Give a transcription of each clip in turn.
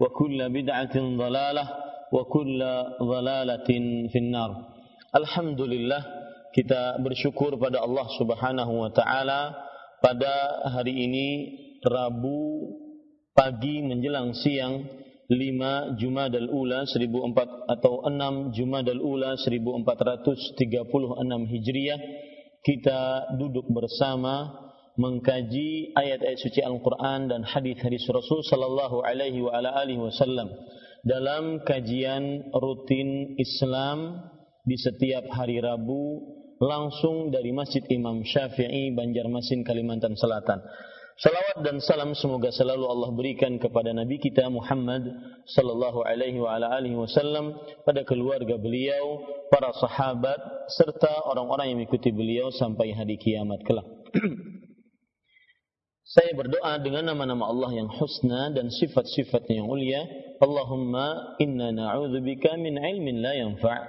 وكل بدعة ضلالة وكل ضلالة في النار Alhamdulillah kita bersyukur pada Allah Subhanahu wa taala pada hari ini Rabu pagi menjelang siang 5 Jumadal Ula 1400 atau 6 Jumadal Ula 1436 Hijriah kita duduk bersama mengkaji ayat-ayat suci Al-Quran dan hadis-hadis Rasul Sallallahu Alaihi wa ala alihi Wasallam dalam kajian rutin Islam di setiap hari Rabu langsung dari Masjid Imam Syafi'i Banjarmasin Kalimantan Selatan. Salawat dan salam semoga selalu Allah berikan kepada Nabi kita Muhammad sallallahu alaihi wa ala alihi wasallam pada keluarga beliau, para sahabat serta orang-orang yang mengikuti beliau sampai hari kiamat kelak. Saya berdoa dengan nama-nama Allah yang husna dan sifat-sifatnya yang mulia. Allahumma inna na'udzubika min ilmin la yanfa'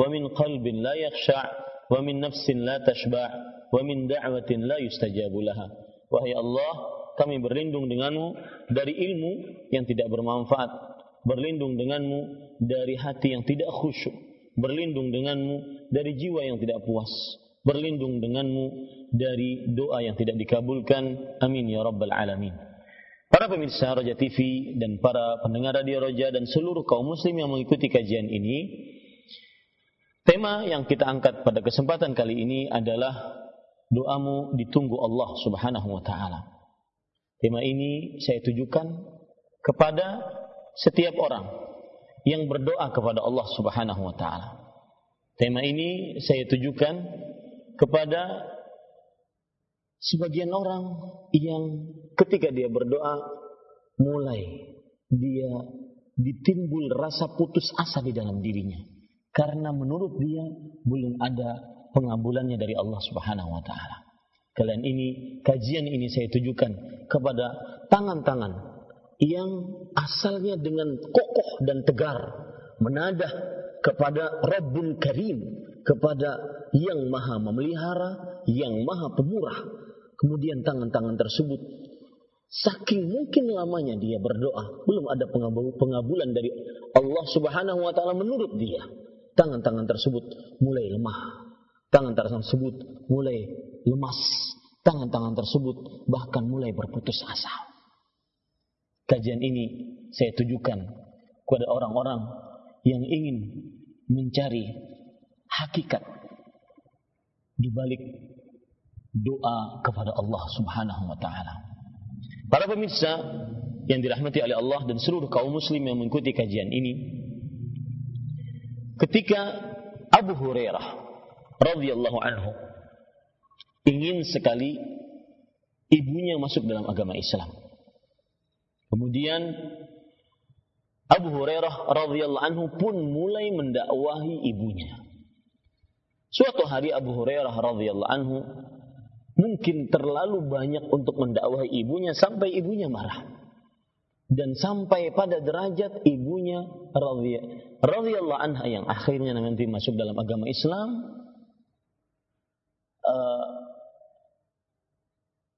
wa min qalbin la yakhsha' wa min nafsin la tashba' wa min da'watin la yustajabu laha. Wahai Allah, kami berlindung denganmu dari ilmu yang tidak bermanfaat. Berlindung denganmu dari hati yang tidak khusyuk. Berlindung denganmu dari jiwa yang tidak puas berlindung denganmu dari doa yang tidak dikabulkan. Amin ya rabbal alamin. Para pemirsa Roja TV dan para pendengar Radio Roja dan seluruh kaum muslim yang mengikuti kajian ini, tema yang kita angkat pada kesempatan kali ini adalah doamu ditunggu Allah Subhanahu wa taala. Tema ini saya tujukan kepada setiap orang yang berdoa kepada Allah Subhanahu wa taala. Tema ini saya tujukan kepada sebagian orang yang ketika dia berdoa mulai dia ditimbul rasa putus asa di dalam dirinya karena menurut dia belum ada pengabulannya dari Allah Subhanahu wa taala. Kalian ini kajian ini saya tujukan kepada tangan-tangan yang asalnya dengan kokoh dan tegar menadah kepada Rabbul Karim, kepada yang maha memelihara, yang maha pemurah. Kemudian tangan-tangan tersebut saking mungkin lamanya dia berdoa, belum ada pengabulan dari Allah Subhanahu wa taala menurut dia. Tangan-tangan tersebut mulai lemah. Tangan-tangan tersebut mulai lemas. Tangan-tangan tersebut bahkan mulai berputus asa. Kajian ini saya tujukan kepada orang-orang yang ingin mencari hakikat di balik doa kepada Allah Subhanahu wa taala. Para pemirsa yang dirahmati oleh Allah dan seluruh kaum muslim yang mengikuti kajian ini, ketika Abu Hurairah radhiyallahu anhu ingin sekali ibunya masuk dalam agama Islam. Kemudian Abu Hurairah radhiyallahu anhu pun mulai mendakwahi ibunya. Suatu hari Abu Hurairah radhiyallahu anhu mungkin terlalu banyak untuk mendakwahi ibunya sampai ibunya marah. Dan sampai pada derajat ibunya radhiyallahu anha yang akhirnya nanti masuk dalam agama Islam uh,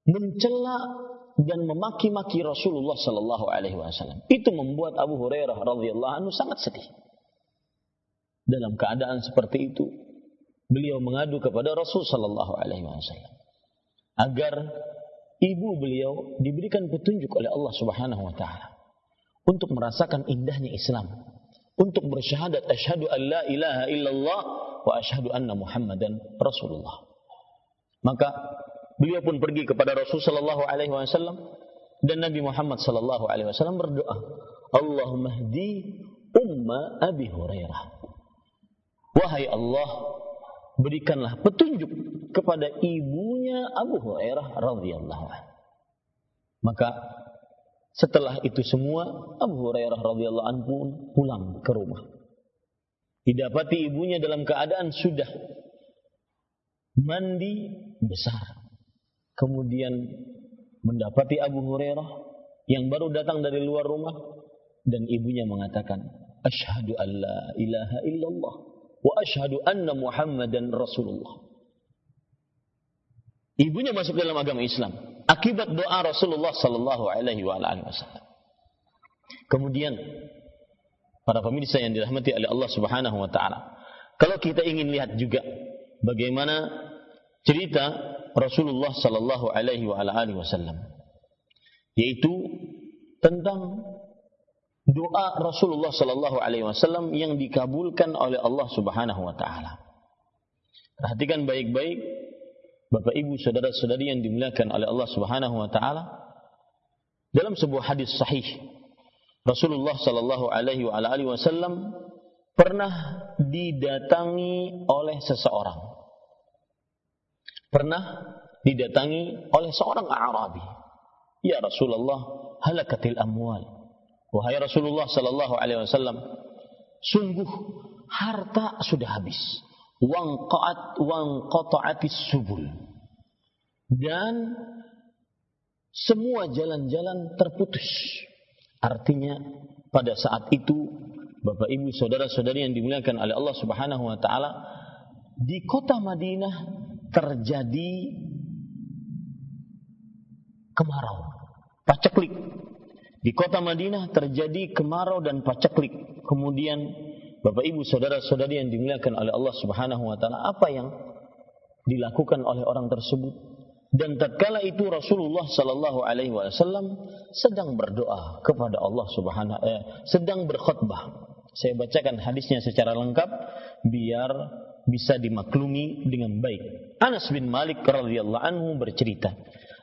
mencela dan memaki-maki Rasulullah Sallallahu Alaihi Wasallam. Itu membuat Abu Hurairah radhiyallahu anhu sangat sedih. Dalam keadaan seperti itu, beliau mengadu kepada Rasul Sallallahu Alaihi Wasallam agar ibu beliau diberikan petunjuk oleh Allah Subhanahu Wa Taala untuk merasakan indahnya Islam, untuk bersyahadat asyhadu an la ilaha illallah wa asyhadu anna Muhammadan Rasulullah. Maka beliau pun pergi kepada Rasul sallallahu alaihi wasallam dan Nabi Muhammad sallallahu alaihi wasallam berdoa, Allahumma hdi umma Abi Hurairah. Wahai Allah, berikanlah petunjuk kepada ibunya Abu Hurairah radhiyallahu anhu. Maka setelah itu semua Abu Hurairah radhiyallahu anhu pun pulang ke rumah. Didapati ibunya dalam keadaan sudah mandi besar. Kemudian mendapati Abu Hurairah yang baru datang dari luar rumah dan ibunya mengatakan, "Asyhadu an la ilaha illallah wa asyhadu anna Muhammadan Rasulullah." Ibunya masuk dalam agama Islam akibat doa Rasulullah sallallahu alaihi wasallam. Kemudian para pemirsa yang dirahmati oleh Allah Subhanahu wa taala, kalau kita ingin lihat juga bagaimana cerita Rasulullah sallallahu alaihi wasallam yaitu tentang doa Rasulullah sallallahu alaihi wasallam yang dikabulkan oleh Allah Subhanahu wa taala. Perhatikan baik-baik Bapak Ibu saudara-saudari yang dimuliakan oleh Allah Subhanahu wa taala dalam sebuah hadis sahih Rasulullah sallallahu alaihi wasallam pernah didatangi oleh seseorang pernah didatangi oleh seorang Arabi. Ya Rasulullah, halakatil amwal. Wahai Rasulullah sallallahu alaihi wasallam, sungguh harta sudah habis. Wangqa'at wangqata'atis subul. Dan semua jalan-jalan terputus. Artinya pada saat itu Bapak Ibu saudara-saudari yang dimuliakan oleh Allah Subhanahu wa taala di kota Madinah terjadi kemarau, paceklik. Di kota Madinah terjadi kemarau dan paceklik. Kemudian Bapak Ibu saudara-saudari yang dimuliakan oleh Allah Subhanahu wa taala, apa yang dilakukan oleh orang tersebut? Dan tatkala itu Rasulullah sallallahu alaihi wasallam sedang berdoa kepada Allah Subhanahu eh, sedang berkhutbah. Saya bacakan hadisnya secara lengkap biar bisa dimaklumi dengan baik. Anas bin Malik radhiyallahu anhu bercerita,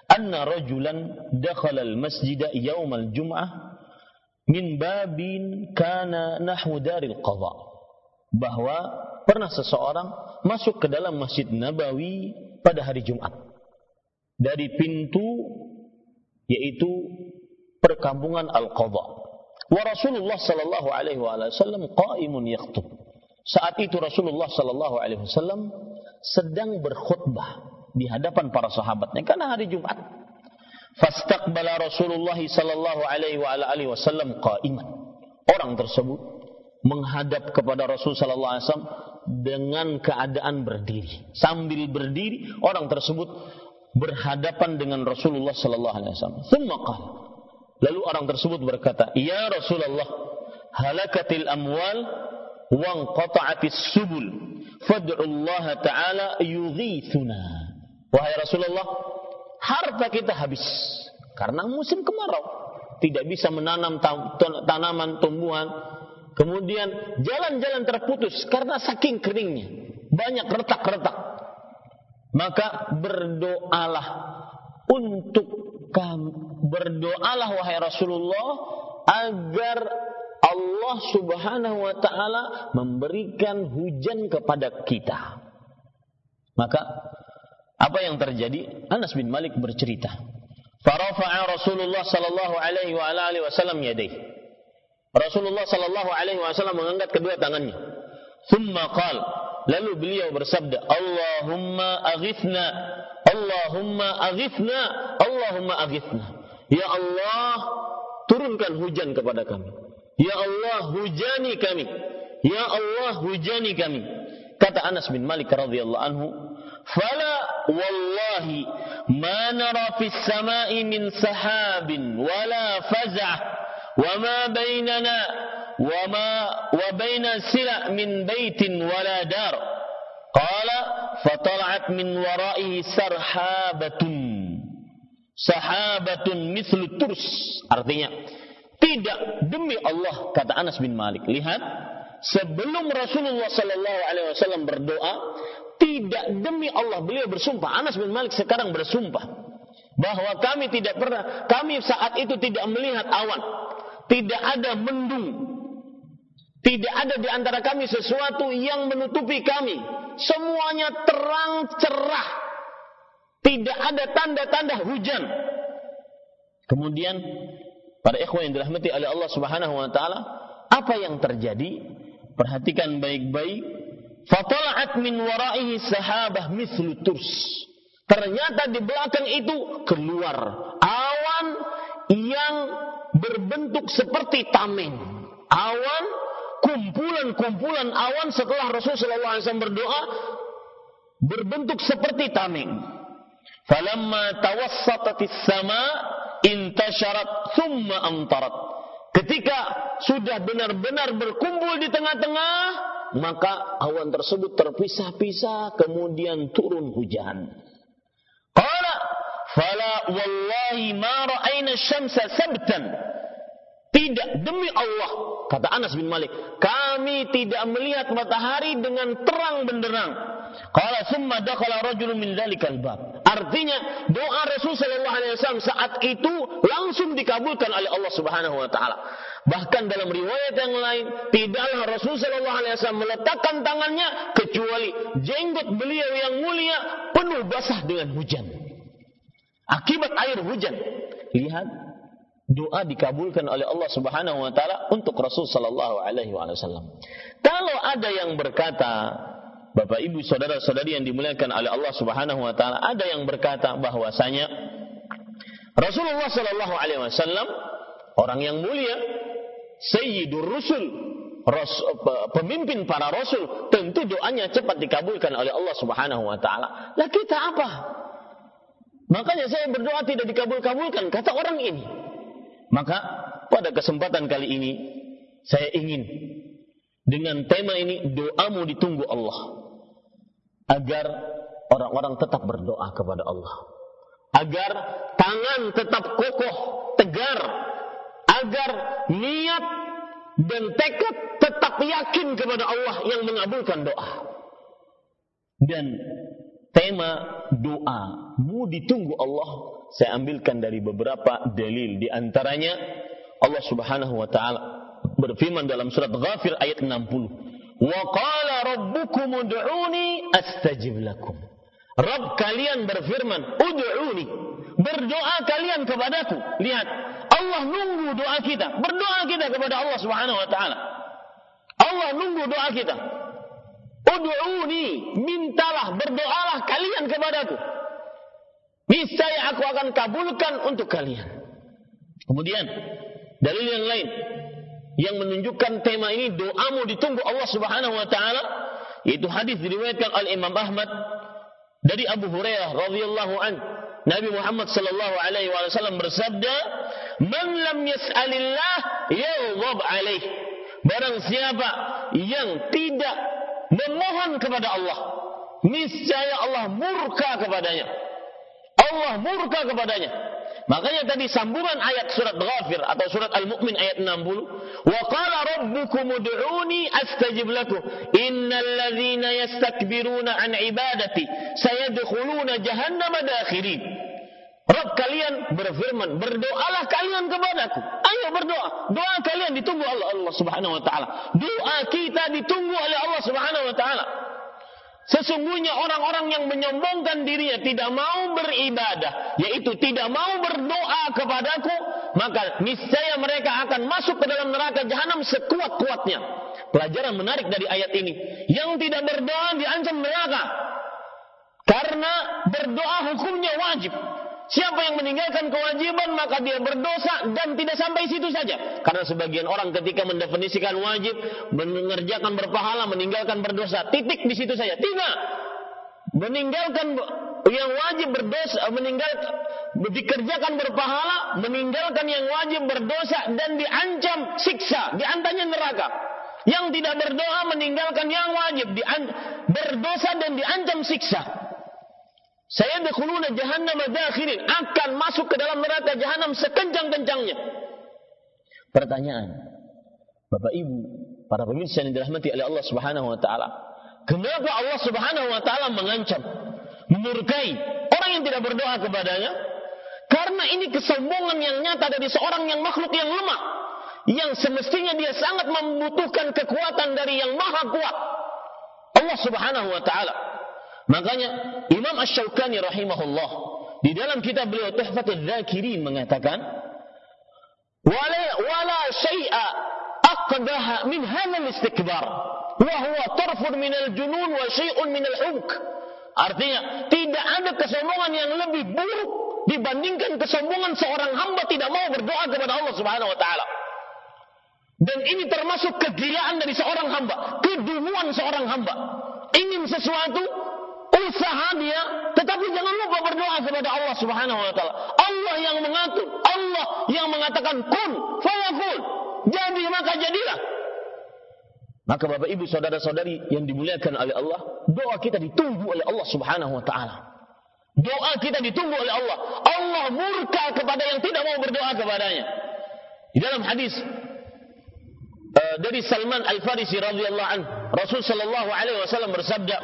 "Anna rajulan dakhala al-masjid yawm al-jum'ah min babin kana nahwu daril qadha." Bahwa pernah seseorang masuk ke dalam Masjid Nabawi pada hari Jumat. Dari pintu yaitu perkampungan Al-Qadha. Wa Rasulullah sallallahu alaihi wasallam qa'imun yakhutub saat itu Rasulullah Sallallahu Alaihi Wasallam sedang berkhutbah di hadapan para sahabatnya karena hari Jumat. Fastaqbala Rasulullah Sallallahu Alaihi Wasallam qaiman. Orang tersebut menghadap kepada Rasul Sallallahu Alaihi Wasallam dengan keadaan berdiri. Sambil berdiri, orang tersebut berhadapan dengan Rasulullah Sallallahu Alaihi Wasallam. Lalu orang tersebut berkata, Ya Rasulullah, halakatil amwal wang qata'atis subul fad'ullah ta'ala yughithuna wahai Rasulullah harta kita habis. Karena musim kemarau. Tidak bisa menanam tanaman tumbuhan. Kemudian jalan-jalan terputus karena saking keringnya. Banyak retak-retak. Maka berdoalah untuk berdoalah wahai Rasulullah agar Allah Subhanahu wa taala memberikan hujan kepada kita. Maka apa yang terjadi? Anas bin Malik bercerita. Farafa'a Rasulullah sallallahu alaihi wa alihi wasallam yadayh. Rasulullah sallallahu alaihi wasallam mengangkat kedua tangannya. Thumma qala, lalu beliau bersabda, Allahumma aghithna, Allahumma aghithna, Allahumma aghithna. Ya Allah, turunkan hujan kepada kami. Ya Allah hujani kami. Ya Allah hujani kami. Kata Anas bin Malik radhiyallahu anhu, "Fala wallahi ma nara fis sama'i min sahabin wala faz'ah wa ma bainana wa ma wa baina sila min baitin wala dar." Qala fatala'at min wara'ihi sarhabatun. Sahabatun mislu turs. Artinya tidak demi Allah kata Anas bin Malik. Lihat sebelum Rasulullah Sallallahu Alaihi Wasallam berdoa, tidak demi Allah beliau bersumpah. Anas bin Malik sekarang bersumpah bahwa kami tidak pernah, kami saat itu tidak melihat awan, tidak ada mendung, tidak ada di antara kami sesuatu yang menutupi kami. Semuanya terang cerah. Tidak ada tanda-tanda hujan. Kemudian para ikhwan yang dirahmati oleh Allah Subhanahu wa taala, apa yang terjadi? Perhatikan baik-baik. Fatala'at min wara'ihi sahabah mislu turs. Ternyata di belakang itu keluar awan yang berbentuk seperti tameng. Awan, kumpulan-kumpulan awan setelah Rasulullah SAW berdoa berbentuk seperti tameng. Falamma tawassatatis sama intasharat thumma amtarat. Ketika sudah benar-benar berkumpul di tengah-tengah, maka awan tersebut terpisah-pisah kemudian turun hujan. Qala fala wallahi ma ra'ayna syamsa sabtan. Tidak demi Allah, kata Anas bin Malik, kami tidak melihat matahari dengan terang benderang Qala summa dakhala rajulun min dzalikal bab. Artinya doa Rasul sallallahu alaihi wasallam saat itu langsung dikabulkan oleh Allah Subhanahu wa taala. Bahkan dalam riwayat yang lain, tidaklah Rasul sallallahu alaihi wasallam meletakkan tangannya kecuali jenggot beliau yang mulia penuh basah dengan hujan. Akibat air hujan. Lihat doa dikabulkan oleh Allah Subhanahu wa taala untuk Rasul sallallahu alaihi wasallam. Kalau ada yang berkata Bapak Ibu saudara-saudari yang dimuliakan oleh Allah Subhanahu wa taala, ada yang berkata bahwasanya Rasulullah sallallahu alaihi wasallam orang yang mulia, sayyidur rusul, pemimpin para rasul, tentu doanya cepat dikabulkan oleh Allah Subhanahu wa taala. Lah kita apa? Makanya saya berdoa tidak dikabul-kabulkan kata orang ini. Maka pada kesempatan kali ini saya ingin dengan tema ini doamu ditunggu Allah agar orang-orang tetap berdoa kepada Allah. Agar tangan tetap kokoh, tegar. Agar niat dan tekad tetap yakin kepada Allah yang mengabulkan doa. Dan tema doamu ditunggu Allah saya ambilkan dari beberapa dalil di antaranya Allah Subhanahu wa taala berfirman dalam surat Ghafir ayat 60 Wa qala rabbukum ud'uni astajib lakum. Rabb kalian berfirman, ud'uni. Berdoa kalian kepadaku. Lihat, Allah nunggu doa kita. Berdoa kita kepada Allah Subhanahu wa taala. Allah nunggu doa kita. Ud'uni, mintalah, berdoalah kalian kepadaku. Niscaya aku akan kabulkan untuk kalian. Kemudian dalil yang lain yang menunjukkan tema ini doamu ditunggu Allah Subhanahu wa taala. Yaitu hadis diriwayatkan oleh Imam Ahmad dari Abu Hurairah radhiyallahu an. Nabi Muhammad sallallahu alaihi wasallam bersabda man lam yas'alillah yaghdab alaih. Barang siapa yang tidak memohon kepada Allah niscaya Allah murka kepadanya. Allah murka kepadanya Makanya tadi sambungan ayat surat Ghafir atau surat Al-Mu'min ayat 60, "Wa qala rabbukum ud'uni astajib lakum. Innal ladzina yastakbiruna an ibadati sayadkhuluna jahannam dakhirin." Rabb kalian berfirman, berdoalah kalian kepadaku. Ayo berdoa. Doa kalian ditunggu Allah Allah Subhanahu wa taala. Doa kita ditunggu oleh Allah Subhanahu wa taala. Sesungguhnya orang-orang yang menyombongkan dirinya tidak mau beribadah, yaitu tidak mau berdoa kepadaku, maka niscaya mereka akan masuk ke dalam neraka jahanam sekuat-kuatnya. Pelajaran menarik dari ayat ini, yang tidak berdoa diancam neraka. Karena berdoa hukumnya wajib. Siapa yang meninggalkan kewajiban maka dia berdosa dan tidak sampai situ saja. Karena sebagian orang ketika mendefinisikan wajib mengerjakan berpahala, meninggalkan berdosa, titik di situ saja. Tidak. Meninggalkan yang wajib berdosa, meninggalkan dikerjakan berpahala, meninggalkan yang wajib berdosa dan diancam siksa, di antaranya neraka. Yang tidak berdoa meninggalkan yang wajib, berdosa dan diancam siksa. Saya dakhuluna jahannam dakhirin akan masuk ke dalam neraka jahanam sekencang-kencangnya. Pertanyaan, Bapak Ibu, para pemirsa yang dirahmati oleh Allah Subhanahu wa taala. Kenapa Allah Subhanahu wa taala mengancam, memurkai orang yang tidak berdoa kepadanya? Karena ini kesombongan yang nyata dari seorang yang makhluk yang lemah, yang semestinya dia sangat membutuhkan kekuatan dari yang maha kuat. Allah Subhanahu wa taala Makanya Imam Ash-Shawqani rahimahullah di dalam kitab beliau Tuhfatul Dzakirin mengatakan wala wala syai'a aqdaha min hadzal istikbar wa huwa tarfun min al-junun wa syai'un min al-hunk artinya tidak ada kesombongan yang lebih buruk dibandingkan kesombongan seorang hamba tidak mau berdoa kepada Allah Subhanahu wa taala. Dan ini termasuk kegilaan dari seorang hamba kedunguan seorang hamba. Ingin sesuatu usaha dia, tetapi jangan lupa berdoa kepada Allah Subhanahu wa taala. Allah yang mengatur, Allah yang mengatakan kun fayakun. Jadi maka jadilah. Maka Bapak Ibu saudara-saudari yang dimuliakan oleh Allah, doa kita ditunggu oleh Allah Subhanahu wa taala. Doa kita ditunggu oleh Allah. Allah murka kepada yang tidak mau berdoa kepadanya. Di dalam hadis uh, dari Salman Al-Farisi radhiyallahu anhu, Rasul sallallahu alaihi wasallam bersabda,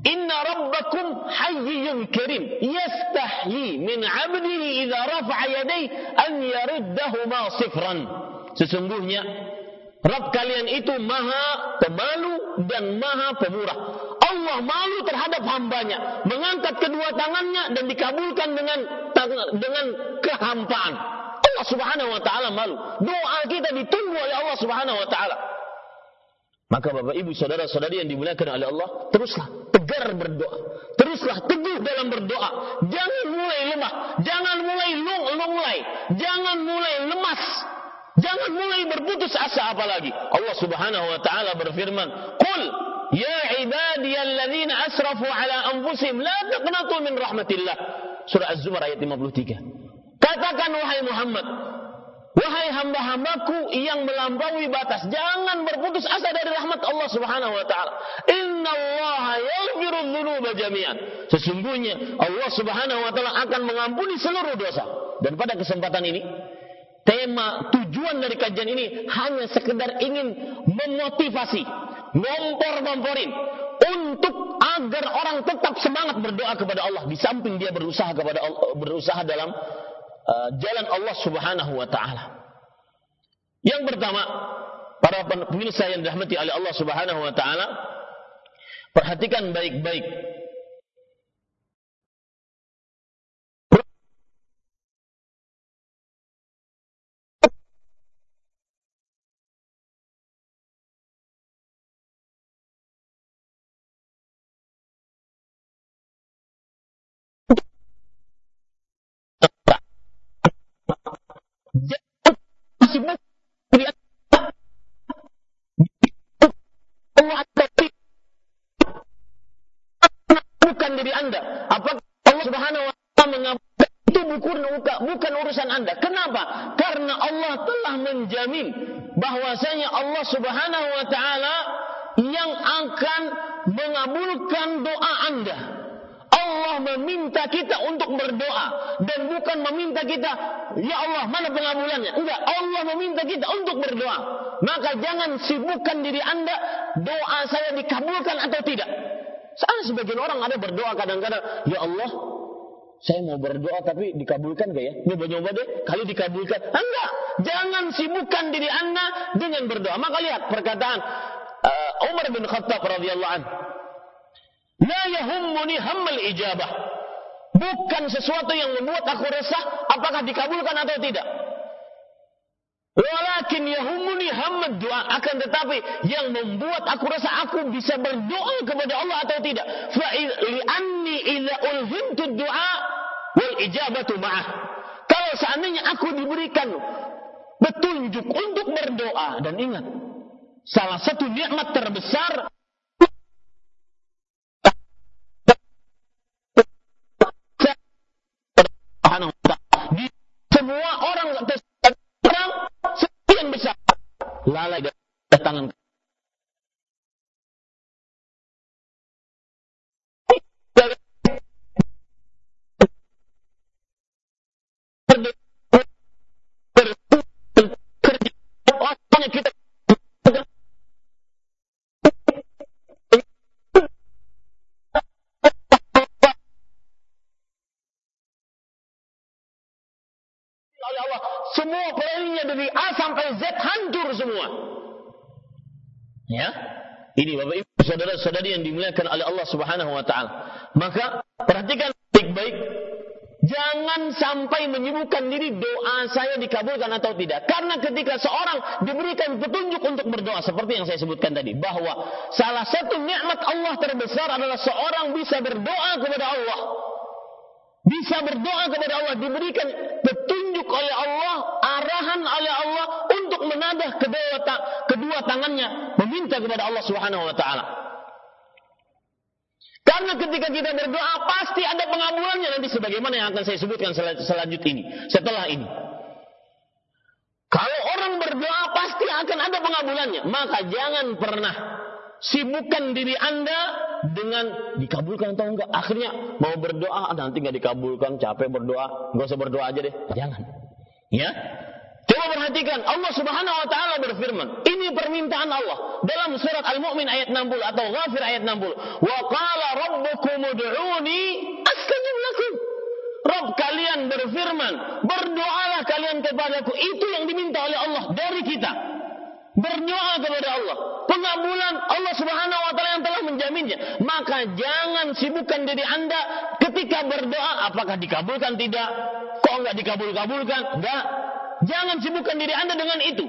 Inna rabbakum hayyun karim yastahyi min 'abdihi idza rafa'a yadayhi an yaruddahuma sifran. Sesungguhnya Rabb kalian itu maha pemalu dan maha pemurah. Allah malu terhadap hambanya, mengangkat kedua tangannya dan dikabulkan dengan dengan kehampaan. Allah Subhanahu wa taala malu. Doa kita ditunggu oleh Allah Subhanahu wa taala. Maka Bapak Ibu saudara-saudari yang dimuliakan oleh Allah, teruslah tegar berdoa. Teruslah teguh dalam berdoa. Jangan mulai lemah, jangan mulai lung, lunglai, jangan mulai lemas. Jangan mulai berputus asa apalagi. Allah Subhanahu wa taala berfirman, "Qul ya ibadiyalladzina asrafu ala anfusihim la taqnatu min rahmatillah." Surah Az-Zumar ayat 53. Katakan wahai Muhammad, Wahai hamba-hambaku yang melampaui batas, jangan berputus asa dari rahmat Allah Subhanahu wa taala. Inna Allah yaghfiru dzunuba jami'an. Sesungguhnya Allah Subhanahu wa taala akan mengampuni seluruh dosa. Dan pada kesempatan ini, tema tujuan dari kajian ini hanya sekedar ingin memotivasi, ngompor-ngomporin untuk agar orang tetap semangat berdoa kepada Allah di samping dia berusaha kepada Allah, berusaha dalam jalan Allah Subhanahu wa taala. Yang pertama, para pemirsa yang dirahmati oleh Allah Subhanahu wa taala, perhatikan baik-baik Allah Subhanahu wa taala yang akan mengabulkan doa anda. Allah meminta kita untuk berdoa dan bukan meminta kita, ya Allah mana pengabulannya? Enggak, Allah meminta kita untuk berdoa. Maka jangan sibukkan diri Anda, doa saya dikabulkan atau tidak. Soalnya sebagian orang ada berdoa kadang-kadang, ya Allah, saya mau berdoa tapi dikabulkan gak ya? Nyoba-nyoba deh, kali dikabulkan. Enggak, jangan sibukkan diri Anda dengan berdoa. Maka lihat perkataan uh, Umar bin Khattab radhiyallahu anhu. La yahummuni hammal ijabah. Bukan sesuatu yang membuat aku resah apakah dikabulkan atau tidak. Walakin yahumuni hamad doa akan tetapi yang membuat aku rasa aku bisa berdoa kepada Allah atau tidak. Fa anni idza ulhimtu doa wal ijabatu ma'ah. Kalau seandainya aku diberikan petunjuk untuk berdoa dan ingat salah satu nikmat terbesar lalai datangan Semua plannya dari A sampai Z. Ya. Ini Bapak Ibu saudara-saudari yang dimuliakan oleh Allah Subhanahu wa taala. Maka perhatikan baik-baik Jangan sampai menyibukkan diri doa saya dikabulkan atau tidak. Karena ketika seorang diberikan petunjuk untuk berdoa seperti yang saya sebutkan tadi bahwa salah satu nikmat Allah terbesar adalah seorang bisa berdoa kepada Allah. Bisa berdoa kepada Allah diberikan petunjuk oleh Allah, arahan oleh Allah untuk menadah kedua, kedua tangannya meminta kepada Allah Subhanahu wa taala. Karena ketika kita berdoa pasti ada pengabulannya nanti sebagaimana yang akan saya sebutkan selanjut ini, setelah ini. Kalau orang berdoa pasti akan ada pengabulannya, maka jangan pernah sibukkan diri Anda dengan dikabulkan atau enggak. Akhirnya mau berdoa, ah, nanti nggak dikabulkan, capek berdoa, nggak usah berdoa aja deh. Jangan. Ya, Coba perhatikan Allah Subhanahu wa taala berfirman. Ini permintaan Allah dalam surat Al-Mu'min ayat 60 atau Ghafir ayat 60. Wa qala rabbukum ud'uni astajib lakum. Rabb kalian berfirman, berdoalah kalian kepadaku. Itu yang diminta oleh Allah dari kita. Berdoa kepada Allah. Pengabulan Allah Subhanahu wa taala yang telah menjaminnya. Maka jangan sibukkan diri Anda ketika berdoa apakah dikabulkan tidak? Kok enggak dikabul-kabulkan? Enggak. Jangan sibukkan diri Anda dengan itu.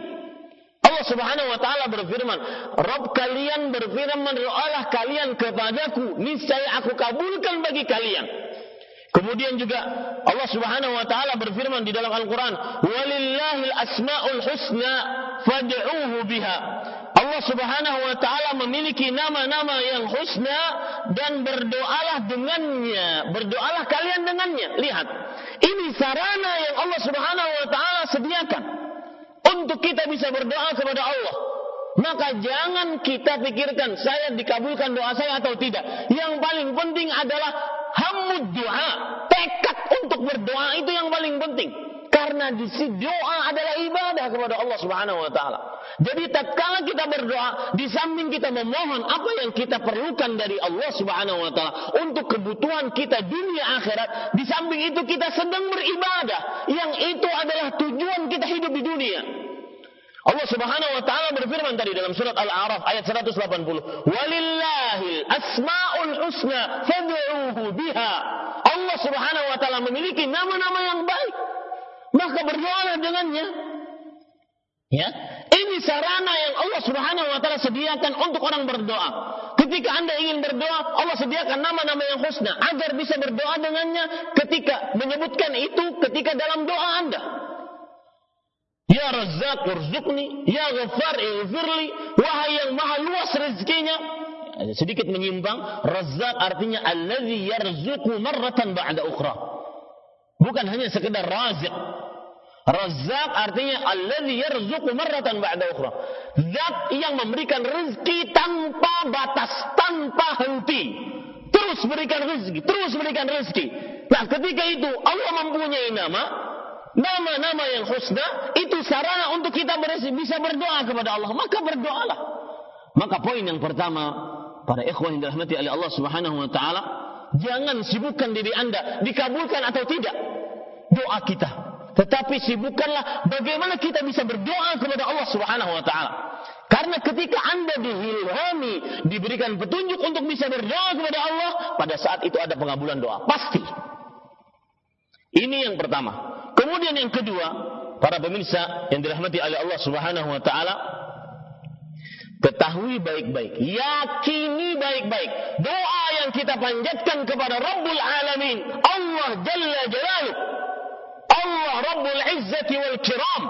Allah Subhanahu wa taala berfirman, "Rabb kalian berfirman, doalah kalian kepadaku, niscaya aku kabulkan bagi kalian." Kemudian juga Allah Subhanahu wa taala berfirman di dalam Al-Qur'an, "Walillahil asmaul husna fad'uuhu biha." Allah Subhanahu wa taala memiliki nama-nama yang husna dan berdoalah dengannya. Berdoalah kalian dengannya. Lihat, ini sarana yang Allah Subhanahu wa taala sediakan untuk kita bisa berdoa kepada Allah. Maka jangan kita pikirkan saya dikabulkan doa saya atau tidak. Yang paling penting adalah hamud doa, tekad untuk berdoa itu yang paling penting. Karena di doa adalah ibadah kepada Allah Subhanahu wa taala. Jadi tatkala kita berdoa, di samping kita memohon apa yang kita perlukan dari Allah Subhanahu wa taala untuk kebutuhan kita dunia akhirat, di samping itu kita sedang beribadah yang itu adalah tujuan kita hidup di dunia. Allah Subhanahu wa taala berfirman tadi dalam surat Al-A'raf ayat 180, "Walillahil asmaul husna fad'uuhu biha." Allah Subhanahu wa taala memiliki nama-nama yang baik maka berdoalah dengannya. Ya, ini sarana yang Allah Subhanahu wa taala sediakan untuk orang berdoa. Ketika Anda ingin berdoa, Allah sediakan nama-nama yang husna agar bisa berdoa dengannya ketika menyebutkan itu ketika dalam doa Anda. Ya Razzaq urzuqni, Ya Ghaffar ighfirli, wahai yang maha luas rezekinya. Sedikit menyimpang, Razzaq artinya alladzi yarzuqu marratan ba'da ukhra. Bukan hanya sekedar razik, Razak artinya alladzi yarzuqu marratan ba'da ukhra. Zat yang memberikan rezeki tanpa batas, tanpa henti. Terus berikan rezeki, terus berikan rezeki. Nah, ketika itu Allah mempunyai nama, nama-nama yang husna, itu sarana untuk kita bisa berdoa kepada Allah. Maka berdoalah. Maka poin yang pertama, para ikhwan yang dirahmati oleh Allah Subhanahu wa taala, jangan sibukkan diri Anda dikabulkan atau tidak doa kita. Tetapi sibukkanlah bagaimana kita bisa berdoa kepada Allah Subhanahu wa taala. Karena ketika Anda dihilhami, diberikan petunjuk untuk bisa berdoa kepada Allah, pada saat itu ada pengabulan doa, pasti. Ini yang pertama. Kemudian yang kedua, para pemirsa yang dirahmati oleh Allah Subhanahu wa taala, Ketahui baik-baik, yakini baik-baik. Doa yang kita panjatkan kepada Rabbul Alamin, Allah Jalla Jalaluh. Rabbul Izzati wal Kiram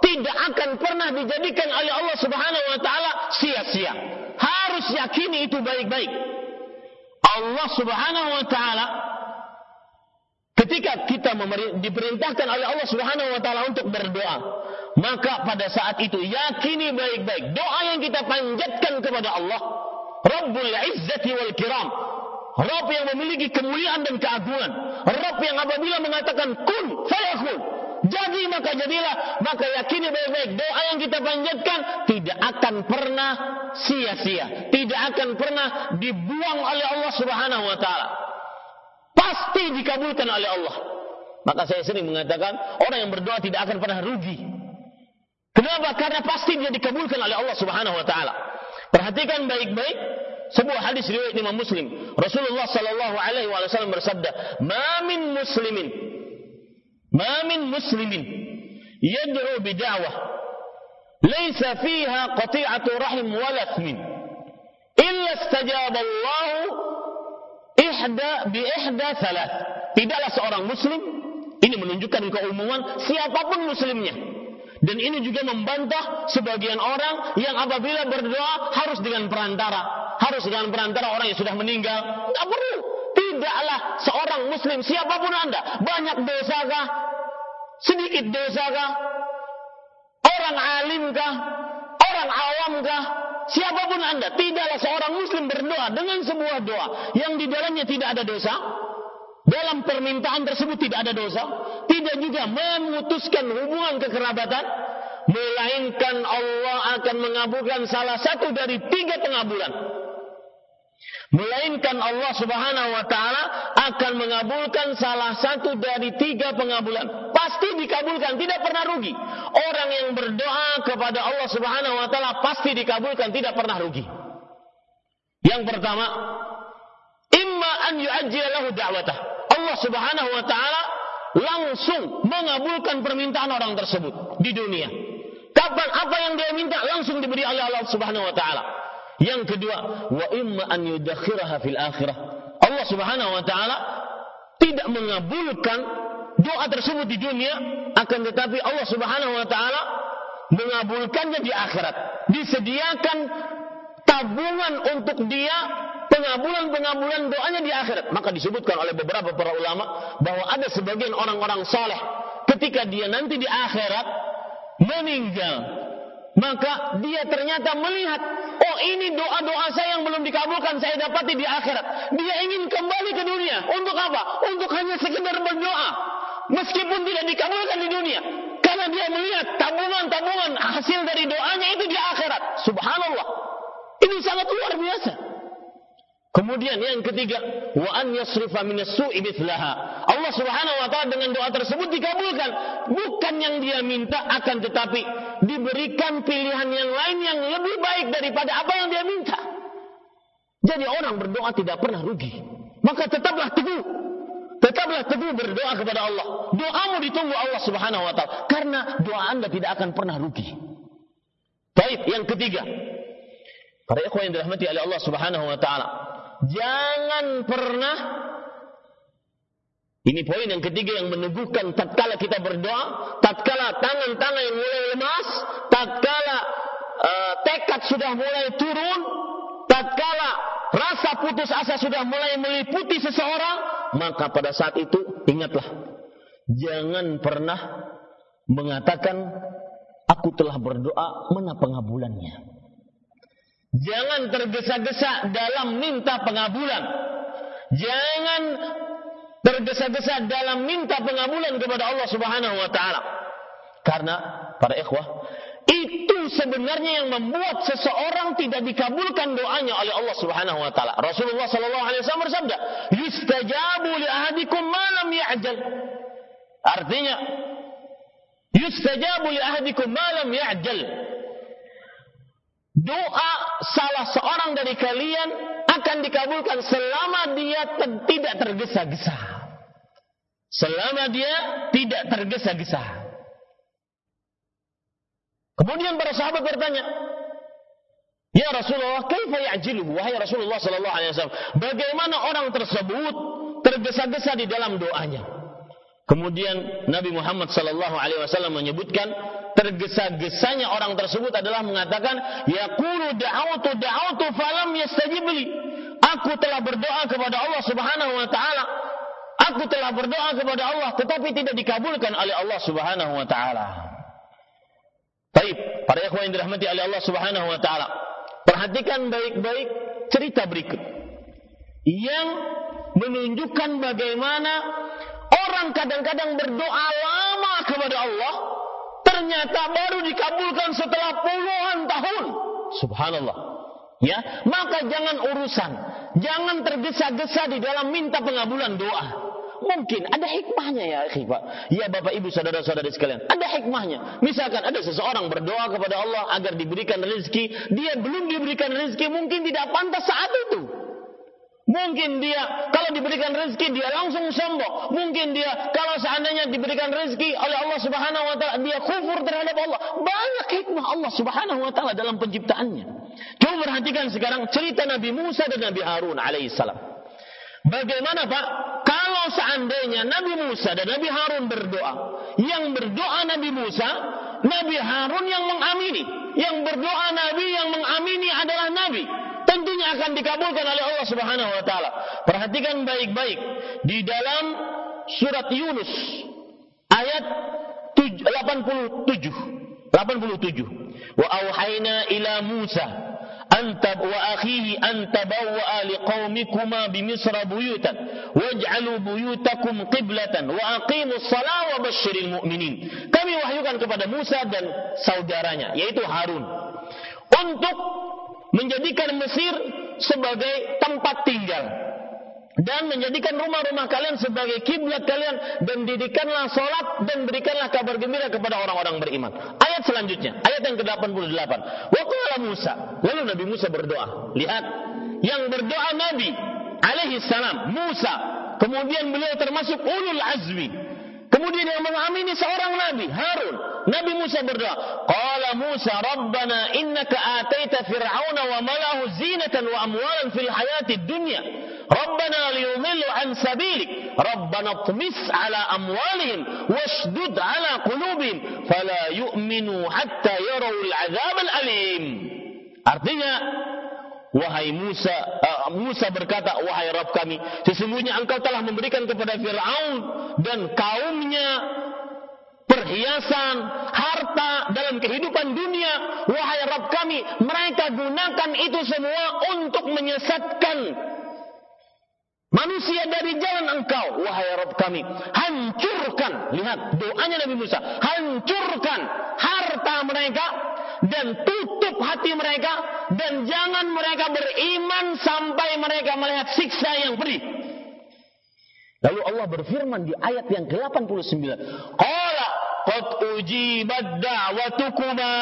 tidak akan pernah dijadikan oleh Allah Subhanahu wa taala sia-sia. Harus yakini itu baik-baik. Allah Subhanahu wa taala ketika kita diperintahkan oleh Allah Subhanahu wa taala untuk berdoa, maka pada saat itu yakini baik-baik doa yang kita panjatkan kepada Allah, Rabbul Izzati wal Kiram, Rabb yang memiliki kemuliaan dan keagungan. Rabb yang apabila mengatakan kun fayakun. Jadi maka jadilah. Maka yakini baik-baik. Doa yang kita panjatkan tidak akan pernah sia-sia. Tidak akan pernah dibuang oleh Allah subhanahu wa ta'ala. Pasti dikabulkan oleh Allah. Maka saya sering mengatakan orang yang berdoa tidak akan pernah rugi. Kenapa? Karena pasti dia dikabulkan oleh Allah subhanahu wa ta'ala. Perhatikan baik-baik sebuah hadis riwayat Imam Muslim. Rasulullah sallallahu alaihi wasallam bersabda, "Ma min muslimin ma min muslimin yad'u bi da'wah laysa fiha qati'atu rahim wala thmin illa istajaba Allah ihda bi ihda thalath." Tidaklah seorang muslim ini menunjukkan keumuman siapa pun muslimnya. Dan ini juga membantah sebagian orang yang apabila berdoa harus dengan perantara harus dengan perantara orang yang sudah meninggal. Tidak perlu. Tidaklah seorang muslim siapa pun anda. Banyak dosakah? Sedikit dosakah? Orang alimkah? Orang awamkah? Siapa pun anda. Tidaklah seorang muslim berdoa dengan sebuah doa. Yang di dalamnya tidak ada dosa. Dalam permintaan tersebut tidak ada dosa. Tidak juga memutuskan hubungan kekerabatan melainkan Allah akan mengabulkan salah satu dari tiga pengabulan. Melainkan Allah subhanahu wa ta'ala akan mengabulkan salah satu dari tiga pengabulan. Pasti dikabulkan, tidak pernah rugi. Orang yang berdoa kepada Allah subhanahu wa ta'ala pasti dikabulkan, tidak pernah rugi. Yang pertama, imma an yu'ajjilahu da'watah. Allah subhanahu wa ta'ala langsung mengabulkan permintaan orang tersebut di dunia. Kapan apa yang dia minta langsung diberi oleh Allah subhanahu wa ta'ala. Yang kedua, wa imma an yudakhiraha fil akhirah. Allah Subhanahu wa taala tidak mengabulkan doa tersebut di dunia, akan tetapi Allah Subhanahu wa taala mengabulkannya di akhirat. Disediakan tabungan untuk dia pengabulan-pengabulan doanya di akhirat. Maka disebutkan oleh beberapa para ulama bahwa ada sebagian orang-orang saleh ketika dia nanti di akhirat meninggal maka dia ternyata melihat, oh ini doa-doa saya yang belum dikabulkan saya dapati di akhirat. Dia ingin kembali ke dunia. Untuk apa? Untuk hanya sekedar berdoa. Meskipun tidak dikabulkan di dunia. Karena dia melihat tabungan-tabungan hasil dari doanya itu di akhirat. Subhanallah. Ini sangat luar biasa. Kemudian yang ketiga, wa an yasrifa min as-su'i mithlaha. Allah Subhanahu wa taala dengan doa tersebut dikabulkan, bukan yang dia minta akan tetapi diberikan pilihan yang lain yang lebih baik daripada apa yang dia minta. Jadi orang berdoa tidak pernah rugi. Maka tetaplah teguh. Tetaplah teguh berdoa kepada Allah. Doamu ditunggu Allah Subhanahu wa taala karena doa Anda tidak akan pernah rugi. Baik, yang ketiga. Para ikhwan yang dirahmati oleh Allah Subhanahu wa taala, jangan pernah ini poin yang ketiga yang meneguhkan tatkala kita berdoa, tatkala tangan-tangan yang mulai lemas, tatkala uh, tekad sudah mulai turun, tatkala rasa putus asa sudah mulai meliputi seseorang, maka pada saat itu ingatlah, jangan pernah mengatakan aku telah berdoa, mana pengabulannya. Jangan tergesa-gesa dalam minta pengabulan. Jangan tergesa-gesa dalam minta pengabulan kepada Allah Subhanahu wa taala. Karena para ikhwah, itu sebenarnya yang membuat seseorang tidak dikabulkan doanya oleh Allah Subhanahu wa taala. Rasulullah sallallahu alaihi wasallam bersabda, "Yustajabu li ahadikum ma lam ya'jal." Artinya, yustajabu li ahadikum ma lam ya'jal doa salah seorang dari kalian akan dikabulkan selama dia tidak tergesa-gesa. Selama dia tidak tergesa-gesa. Kemudian para sahabat bertanya, Ya Rasulullah, kaifa ya'jiluhu? Wahai Rasulullah sallallahu alaihi wasallam, bagaimana orang tersebut tergesa-gesa di dalam doanya? Kemudian Nabi Muhammad sallallahu alaihi wasallam menyebutkan tergesa-gesanya orang tersebut adalah mengatakan yaqulu da'awtu da'awtu falam yastajib li. Aku telah berdoa kepada Allah Subhanahu wa taala. Aku telah berdoa kepada Allah tetapi tidak dikabulkan oleh Allah Subhanahu wa taala. Baik, para ikhwan yang dirahmati oleh Allah Subhanahu wa taala. Perhatikan baik-baik cerita berikut. Yang menunjukkan bagaimana orang kadang-kadang berdoa lama kepada Allah, ternyata baru dikabulkan setelah puluhan tahun. Subhanallah. Ya, maka jangan urusan, jangan tergesa-gesa di dalam minta pengabulan doa. Mungkin ada hikmahnya ya, Pak. Ya Bapak Ibu saudara-saudari sekalian, ada hikmahnya. Misalkan ada seseorang berdoa kepada Allah agar diberikan rezeki, dia belum diberikan rezeki, mungkin tidak pantas saat itu. Mungkin dia kalau diberikan rezeki dia langsung sombong. Mungkin dia kalau seandainya diberikan rezeki oleh Allah Subhanahu wa taala dia kufur terhadap Allah. Banyak hikmah Allah Subhanahu wa taala dalam penciptaannya. Coba perhatikan sekarang cerita Nabi Musa dan Nabi Harun alaihissalam. Bagaimana Pak? Kalau seandainya Nabi Musa dan Nabi Harun berdoa, yang berdoa Nabi Musa, Nabi Harun yang mengamini. Yang berdoa Nabi yang mengamini adalah Nabi tentunya akan dikabulkan oleh Allah Subhanahu wa taala. Perhatikan baik-baik di dalam surat Yunus ayat 87. 87. Wa auhayna ila Musa antab wa akhihi antabawwa liqaumikuma bi Misra buyutan waj'alu buyutakum qiblatan wa aqimus salaa wa basyiril mu'minin. Kami wahyukan kepada Musa dan saudaranya yaitu Harun untuk menjadikan Mesir sebagai tempat tinggal dan menjadikan rumah-rumah kalian sebagai kiblat kalian dan didikanlah salat dan berikanlah kabar gembira kepada orang-orang beriman. Ayat selanjutnya, ayat yang ke-88. Wa Musa, lalu Nabi Musa berdoa. Lihat, yang berdoa Nabi alaihi salam, Musa. Kemudian beliau termasuk ulul azmi. Kemudian yang mengamini seorang nabi, Harun. Nabi Musa berdoa, "Qala Musa, Rabbana innaka ataita fir'auna wa malahu zinatan wa amwalan fil hayati dunya." ربنا ليضلوا عن سبيلك ربنا اطمس على أموالهم واشدد على قلوبهم فلا يؤمنوا حتى يروا العذاب الأليم artinya Wahai Musa, uh, Musa berkata, wahai Rabb kami, sesungguhnya engkau telah memberikan kepada Fir'aun dan kaumnya perhiasan, harta dalam kehidupan dunia. Wahai Rabb kami, mereka gunakan itu semua untuk menyesatkan manusia dari jalan engkau wahai Rabb kami hancurkan. Lihat doanya Nabi Musa. Hancurkan harta mereka dan tutup hati mereka dan jangan mereka beriman sampai mereka melihat siksa yang pedih. Lalu Allah berfirman di ayat yang ke-89. Qala qad ujibat da'watukuma.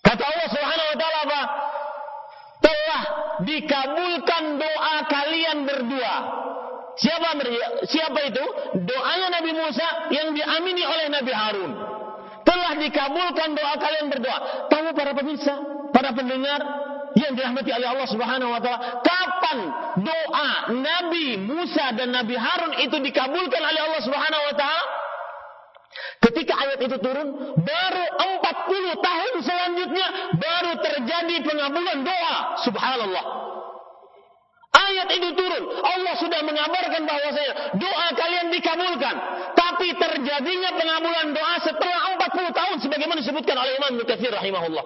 Kata Allah Subhanahu wa taala telah dikabulkan berdua. Siapa siapa itu? Doanya Nabi Musa yang diamini oleh Nabi Harun. Telah dikabulkan doa kalian berdua. Tahu para pemirsa, para pendengar yang dirahmati oleh Allah Subhanahu wa taala, kapan doa Nabi Musa dan Nabi Harun itu dikabulkan oleh Allah Subhanahu wa taala? Ketika ayat itu turun, baru 40 tahun selanjutnya baru terjadi pengabulan doa. Subhanallah. Ayat itu turun, Allah sudah mengabarkan bahwasanya doa kalian dikabulkan. Tapi terjadinya pengabulan doa setelah 40 tahun sebagaimana disebutkan oleh Imam Mukathir rahimahullah.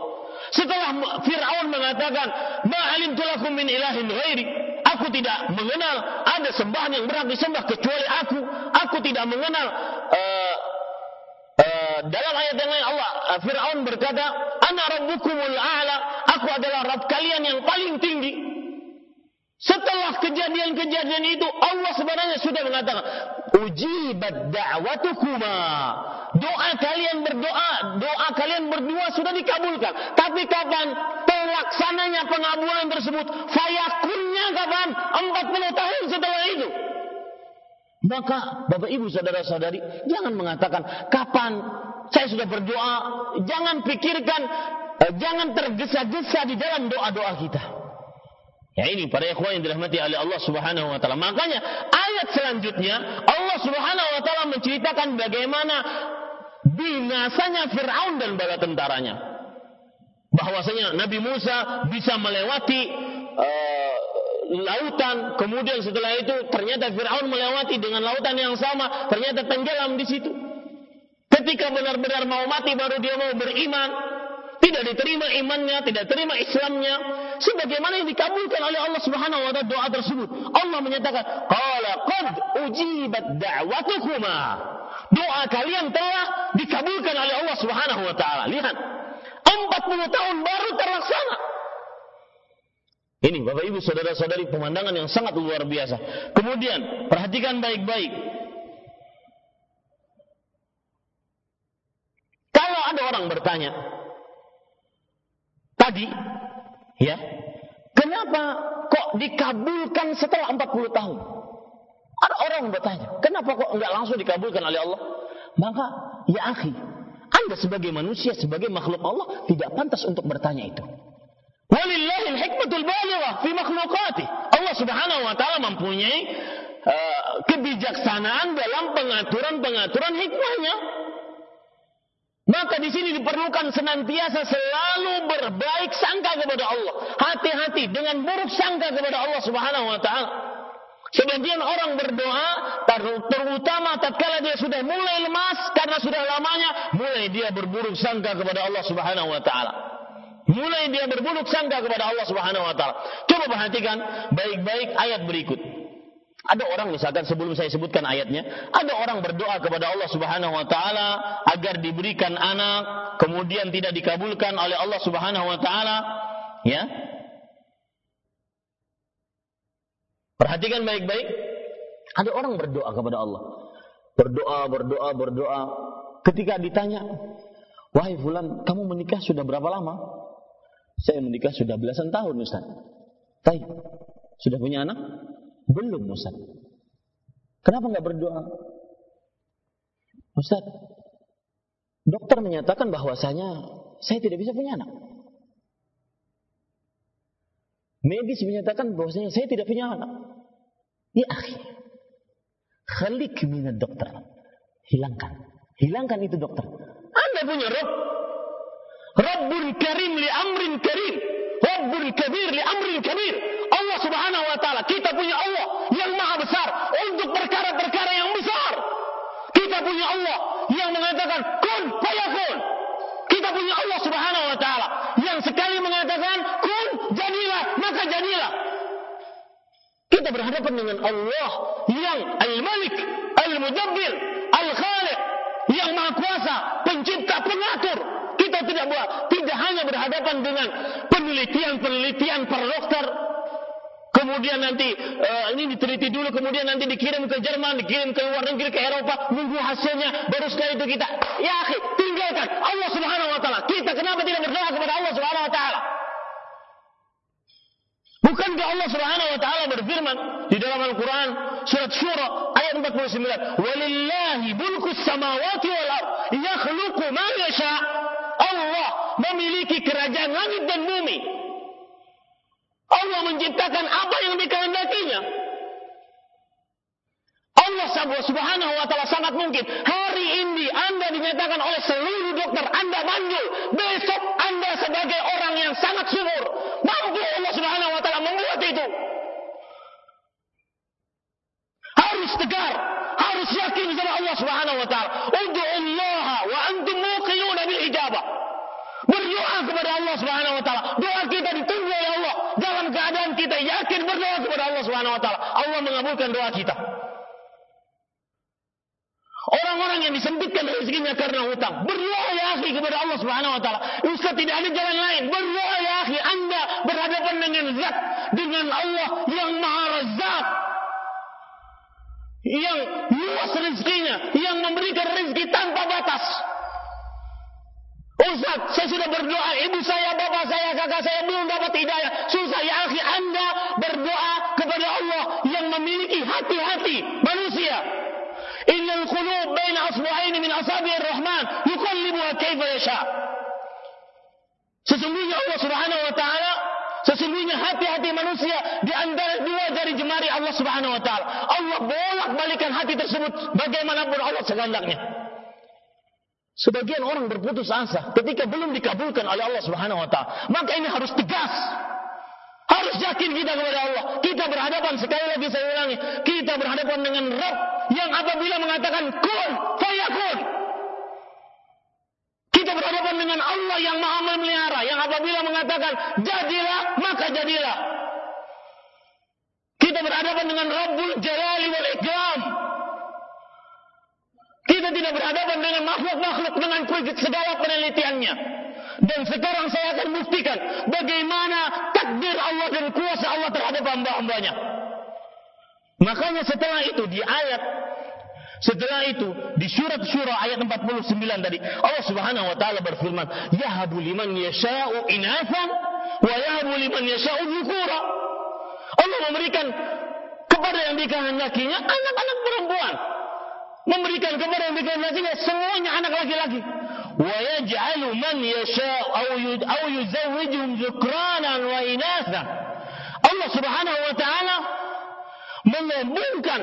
Setelah Fir'aun mengatakan, "Ma'alim tulakum min ilahin ghairi." Aku tidak mengenal ada sembahan yang berhak disembah kecuali aku. Aku tidak mengenal uh, Eh, dalam ayat yang lain Allah uh, Firaun berkata, "Ana rabbukumul a'la." Aku adalah Rabb kalian yang paling tinggi. Setelah kejadian-kejadian itu Allah sebenarnya sudah mengatakan, "Ujibat da'watukuma." Doa kalian berdoa, doa kalian berdua sudah dikabulkan. Tapi kapan pelaksananya pengabulan tersebut? Fayakunnya kapan? 40 tahun setelah itu. Maka Bapak Ibu saudara-saudari jangan mengatakan kapan saya sudah berdoa, jangan pikirkan eh, jangan tergesa-gesa di dalam doa-doa kita. Ya ini para ikhwan yang dirahmati oleh Allah Subhanahu wa taala. Makanya ayat selanjutnya Allah Subhanahu wa taala menceritakan bagaimana binasanya Firaun dan bala tentaranya. Bahwasanya Nabi Musa bisa melewati uh, lautan, kemudian setelah itu ternyata Firaun melewati dengan lautan yang sama, ternyata tenggelam di situ. Ketika benar-benar mau mati baru dia mau beriman, tidak diterima imannya, tidak terima Islamnya, sebagaimana yang dikabulkan oleh Allah Subhanahu wa taala doa tersebut. Allah menyatakan, "Qala qad ujibat da'watukuma." Doa kalian telah dikabulkan oleh Allah Subhanahu wa taala. Lihat, 40 tahun baru terlaksana. Ini Bapak Ibu saudara-saudari pemandangan yang sangat luar biasa. Kemudian perhatikan baik-baik. Kalau ada orang bertanya, tadi, ya, kenapa kok dikabulkan setelah 40 tahun? Ada orang bertanya, kenapa kok enggak langsung dikabulkan oleh Allah? Maka, ya akhi, Anda sebagai manusia, sebagai makhluk Allah, tidak pantas untuk bertanya itu. Walillahil hikmatul balighah fi makhlukati. Allah Subhanahu wa taala mempunyai uh, kebijaksanaan dalam pengaturan-pengaturan hikmahnya. Maka di sini diperlukan senantiasa selalu berbaik sangka kepada Allah. Hati-hati dengan buruk sangka kepada Allah Subhanahu wa taala. Sebagian orang berdoa terutama tatkala dia sudah mulai lemas karena sudah lamanya mulai dia berburuk sangka kepada Allah Subhanahu wa taala. Mulai dia berburuk sangka kepada Allah Subhanahu wa taala. Coba perhatikan baik-baik ayat berikut. Ada orang misalkan sebelum saya sebutkan ayatnya, ada orang berdoa kepada Allah Subhanahu wa taala agar diberikan anak, kemudian tidak dikabulkan oleh Allah Subhanahu wa taala, ya. Perhatikan baik-baik. Ada orang berdoa kepada Allah. Berdoa, berdoa, berdoa. Ketika ditanya, "Wahai fulan, kamu menikah sudah berapa lama?" Saya menikah sudah belasan tahun Ustaz. Baik. Sudah punya anak? Belum Ustaz. Kenapa nggak berdoa? Ustaz, dokter menyatakan bahwasanya saya tidak bisa punya anak. Medis menyatakan bahwasanya saya tidak punya anak. Ya akhi. Khalik minat dokter. Hilangkan. Hilangkan itu dokter. Anda punya roh Rabbun karim li amrin karim. Rabbun kabir li amrin kabir. Subhanahu wa ta'ala. Kita punya Allah yang maha besar. Untuk perkara-perkara yang besar. Kita punya Allah yang mengatakan kun fayakun. Kita punya Allah subhanahu wa ta'ala. Yang sekali mengatakan kun jadilah maka jadilah. Kita berhadapan dengan Allah yang al-malik, al-mudabbir, al-khaliq, yang maha kuasa, pencipta, pengatur, kita tidak buat, tidak hanya berhadapan dengan penelitian-penelitian para dokter. Kemudian nanti uh, ini diteliti dulu, kemudian nanti dikirim ke Jerman, dikirim ke luar negeri, ke Eropa, nunggu hasilnya, baru setelah itu kita, ya akhi, tinggalkan Allah Subhanahu Wa Taala. Kita kenapa tidak berdoa kepada Allah Subhanahu Wa Taala? Bukankah Allah Subhanahu wa taala berfirman di dalam Al-Qur'an surat Syura ayat 49, "Walillahi mulku samawati wal ard, yakhluqu ma yasha." Allah memiliki kerajaan langit dan bumi. Allah menciptakan apa yang dikehendakinya. Allah subhanahu wa ta'ala sangat mungkin hari ini Anda dinyatakan oleh seluruh dokter Anda manjul. Besok Anda sebagai orang yang sangat subur. Mampu Allah subhanahu wa ta'ala membuat itu. Harus tegar. Harus yakin kepada Allah subhanahu wa ta'ala. Allah wa antum muqinuna bil ijabah. Berdoa kepada Allah Subhanahu wa taala. Doa Subhanahu wa taala. Allah mengabulkan doa kita. Orang-orang yang disempitkan rezekinya karena hutang, berdoa ya akhi kepada Allah Subhanahu wa taala. Ustaz tidak ada jalan lain. Berdoa ya akhi, Anda berhadapan dengan zat dengan Allah yang Maha Razzaq. Yang luas rezekinya, yang memberikan rezeki tanpa batas. Ustaz, saya sudah berdoa, ibu saya, bapak saya, kakak saya belum dapat hidayah. Susah ya akhi, Anda berdoa kepada Allah yang memiliki hati-hati manusia. Innal qulub baina asbu'aini min asabi'ir rahman yuqallibuha kaifa yasha. Sesungguhnya Allah Subhanahu wa taala Sesungguhnya hati-hati manusia di antara dua jari jemari Allah Subhanahu wa taala. Allah bolak-balikan hati tersebut bagaimanapun Allah sekehendaknya. Sebagian orang berputus asa ketika belum dikabulkan oleh Allah Subhanahu wa taala. Maka ini harus tegas. Harus yakin kita kepada Allah. Kita berhadapan sekali lagi saya ulangi, kita berhadapan dengan Rabb yang apabila mengatakan kun fayakun. Kita berhadapan dengan Allah yang maha memelihara. Yang apabila mengatakan jadilah, maka jadilah. Kita berhadapan dengan Rabbul Jalali wal Ikram. Kita tidak berhadapan dengan makhluk-makhluk dengan segala penelitiannya. Dan sekarang saya akan buktikan bagaimana takdir Allah dan kuasa Allah terhadap hamba-hambanya. Makanya setelah itu di ayat setelah itu di surat Syura ayat 49 tadi Allah Subhanahu wa taala berfirman, "Yahabu liman yasha'u inathan wa yahabu liman yasha'u dzukura." Allah memberikan kepada yang dikehendakinya anak-anak perempuan. Memberikan kepada yang dikehendakinya semuanya anak laki-laki. Wa yaj'alu man yasha'u aw yuzawwijuhum inathan. Allah Subhanahu wa taala menggabungkan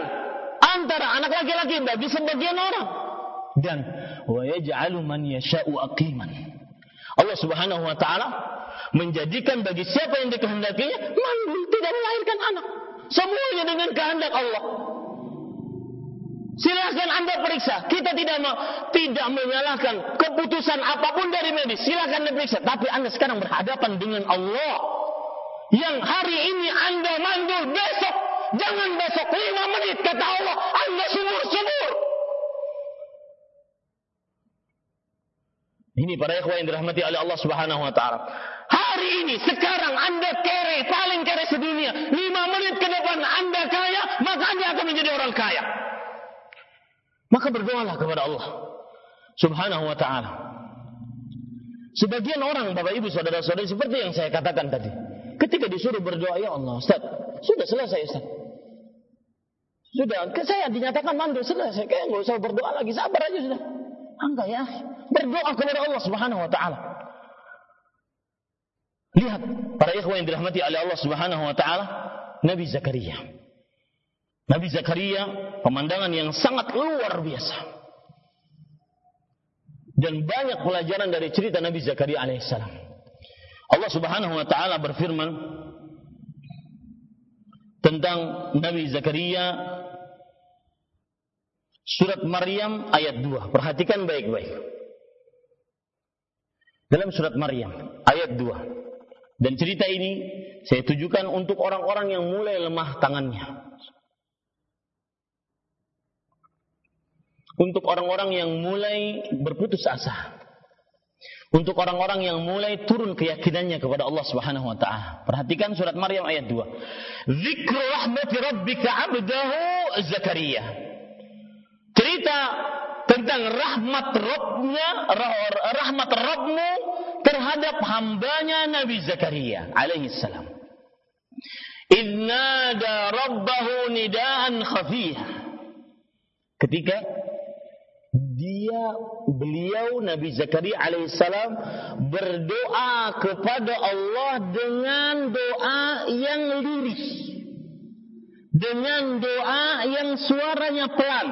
antara anak laki-laki bagi sebagian orang dan wa yaj'alu man yasha'u. Allah Subhanahu wa taala menjadikan bagi siapa yang dikehendakinya mandul tidak melahirkan anak. Semuanya dengan kehendak Allah. Silahkan anda periksa. Kita tidak mau, tidak menyalahkan keputusan apa pun dari medis. Silahkan diperiksa. Tapi anda sekarang berhadapan dengan Allah. Yang hari ini anda mandul besok Jangan besok lima menit kata Allah, Anda sumur-sumur. Ini para ikhwan yang dirahmati oleh Allah Subhanahu wa taala. Hari ini sekarang Anda kere, paling kere sedunia. Lima menit ke depan Anda kaya, maka Anda akan menjadi orang kaya. Maka berdoalah kepada Allah Subhanahu wa taala. Sebagian orang Bapak Ibu saudara-saudari seperti yang saya katakan tadi. Ketika disuruh berdoa, ya Allah, Ustaz, sudah selesai Ustaz. Sudah, saya dinyatakan mandul selesai. Kayak nggak usah berdoa lagi, sabar aja sudah. Enggak ya, berdoa kepada Allah Subhanahu Wa Taala. Lihat para ikhwan yang dirahmati oleh Allah Subhanahu Wa Taala, Nabi Zakaria. Nabi Zakaria pemandangan yang sangat luar biasa. Dan banyak pelajaran dari cerita Nabi Zakaria alaihissalam. Allah Subhanahu wa taala berfirman tentang Nabi Zakaria surat Maryam ayat 2. Perhatikan baik-baik. Dalam surat Maryam ayat 2. Dan cerita ini saya tujukan untuk orang-orang yang mulai lemah tangannya. Untuk orang-orang yang mulai berputus asa. Untuk orang-orang yang mulai turun keyakinannya kepada Allah Subhanahu wa taala. Perhatikan surat Maryam ayat 2. Zikru rahmati rabbika 'abdahu Zakaria. Cerita tentang rahmat Rabbnya, rahmat Rabbmu terhadap hambanya Nabi Zakaria alaihi salam. Idnada rabbahu nidaan khafiyah. Ketika dia beliau Nabi Zakaria alaihissalam berdoa kepada Allah dengan doa yang lirih dengan doa yang suaranya pelan.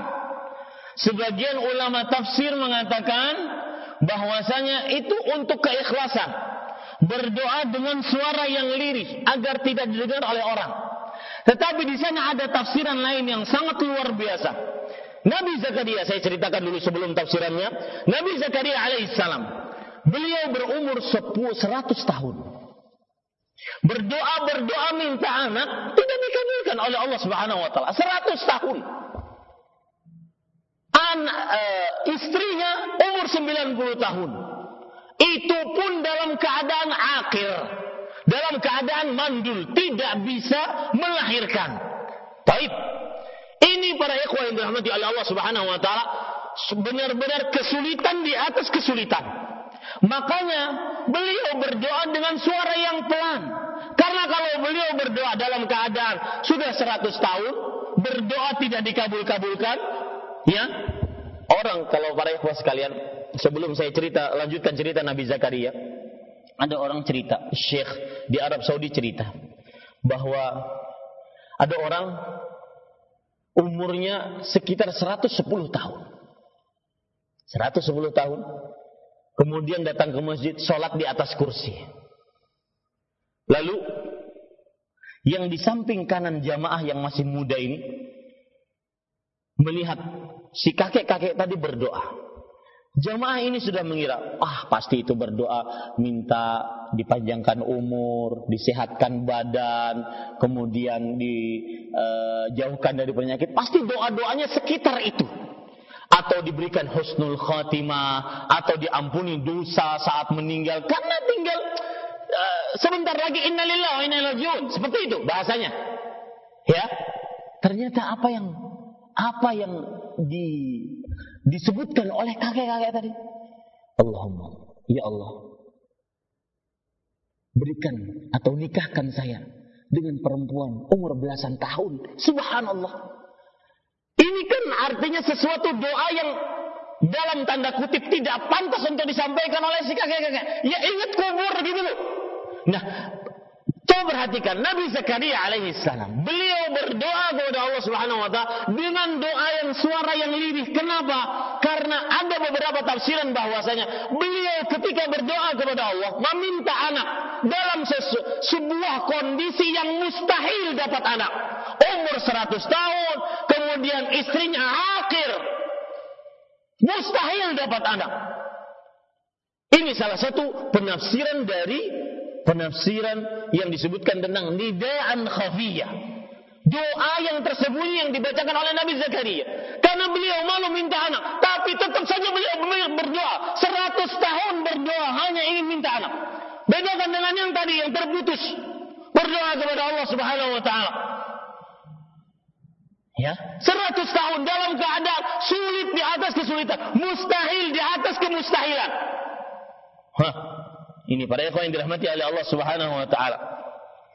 Sebagian ulama tafsir mengatakan bahwasanya itu untuk keikhlasan. Berdoa dengan suara yang lirih agar tidak didengar oleh orang. Tetapi di sana ada tafsiran lain yang sangat luar biasa Nabi Zakaria saya ceritakan dulu sebelum tafsirannya. Nabi Zakaria alaihissalam. Beliau berumur 100 tahun. Berdoa berdoa minta anak tidak dikabulkan oleh Allah Subhanahu wa taala 100 tahun. An, uh, istrinya umur 90 tahun. Itu pun dalam keadaan akhir. Dalam keadaan mandul. Tidak bisa melahirkan. Taib. Para ikhwah yang dirahmati oleh Allah Subhanahu wa taala benar-benar kesulitan di atas kesulitan. Makanya beliau berdoa dengan suara yang pelan. Karena kalau beliau berdoa dalam keadaan sudah 100 tahun, berdoa tidak dikabul-kabulkan, ya. Orang kalau para ikhwah sekalian, sebelum saya cerita lanjutkan cerita Nabi Zakaria, ada orang cerita, Syekh di Arab Saudi cerita bahwa ada orang umurnya sekitar 110 tahun. 110 tahun. Kemudian datang ke masjid, sholat di atas kursi. Lalu, yang di samping kanan jamaah yang masih muda ini, melihat si kakek-kakek tadi berdoa. Jamaah ini sudah mengira, ah pasti itu berdoa minta dipanjangkan umur, disehatkan badan, kemudian dijauhkan dari penyakit. Pasti doa-doanya sekitar itu. Atau diberikan husnul khatimah, atau diampuni dosa saat meninggal. Karena tinggal uh, sebentar lagi innalillah wa inna Seperti itu bahasanya. Ya. Ternyata apa yang apa yang di disebutkan oleh kakek-kakek tadi. Allahumma, ya Allah, berikan atau nikahkan saya dengan perempuan umur belasan tahun. Subhanallah. Ini kan artinya sesuatu doa yang dalam tanda kutip tidak pantas untuk disampaikan oleh si kakek-kakek. Ya ingat kubur gitu loh. Nah, Coba perhatikan Nabi Zakaria alaihi salam. Beliau berdoa kepada Allah Subhanahu wa taala dengan doa yang suara yang lirih. Kenapa? Karena ada beberapa tafsiran bahwasanya beliau ketika berdoa kepada Allah meminta anak dalam sebuah kondisi yang mustahil dapat anak. Umur 100 tahun, kemudian istrinya akhir. Mustahil dapat anak. Ini salah satu penafsiran dari penafsiran yang disebutkan tentang nidaan khafiyah. Doa yang tersembunyi yang dibacakan oleh Nabi Zakaria. Karena beliau malu minta anak. Tapi tetap saja beliau berdoa. Seratus tahun berdoa hanya ingin minta anak. Bedakan dengan yang tadi yang terputus. Berdoa kepada Allah subhanahu wa ta'ala. Ya, seratus tahun dalam keadaan sulit di atas kesulitan, mustahil di atas kemustahilan. Hah, ini para ikhwan yang dirahmati oleh Allah Subhanahu wa taala.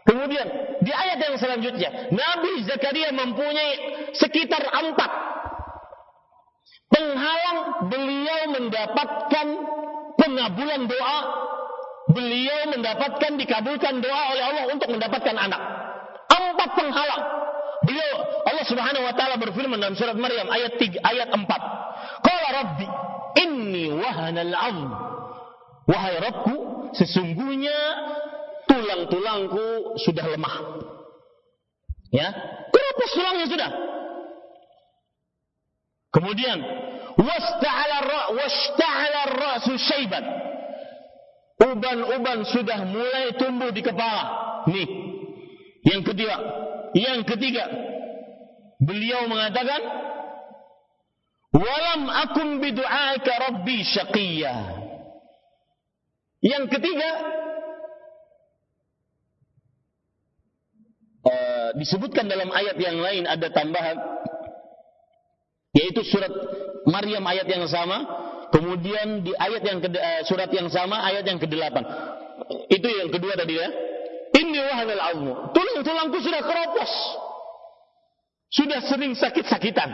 Kemudian di ayat yang selanjutnya, Nabi Zakaria mempunyai sekitar empat penghalang beliau mendapatkan pengabulan doa, beliau mendapatkan dikabulkan doa oleh Allah untuk mendapatkan anak. Empat penghalang. Beliau Allah Subhanahu wa taala berfirman dalam surat Maryam ayat 3 ayat 4. Qala rabbi inni wahana al-'azm. Wahai Rabbku, sesungguhnya tulang-tulangku sudah lemah. Ya, keropos tulangnya sudah. Kemudian wasta'ala wasta'ala ra'su syaiban. Uban-uban sudah mulai tumbuh di kepala. Nih. Yang kedua, yang ketiga, beliau mengatakan, "Walam akum bidu'aika rabbi syaqiyya." Yang ketiga, uh, disebutkan dalam ayat yang lain ada tambahan, yaitu surat Maryam ayat yang sama, kemudian di ayat yang ke, uh, surat yang sama ayat yang ke-8. Itu yang kedua tadi ya. Ini wahanal azmu. Tulang-tulangku sudah keropos. Sudah sering sakit-sakitan.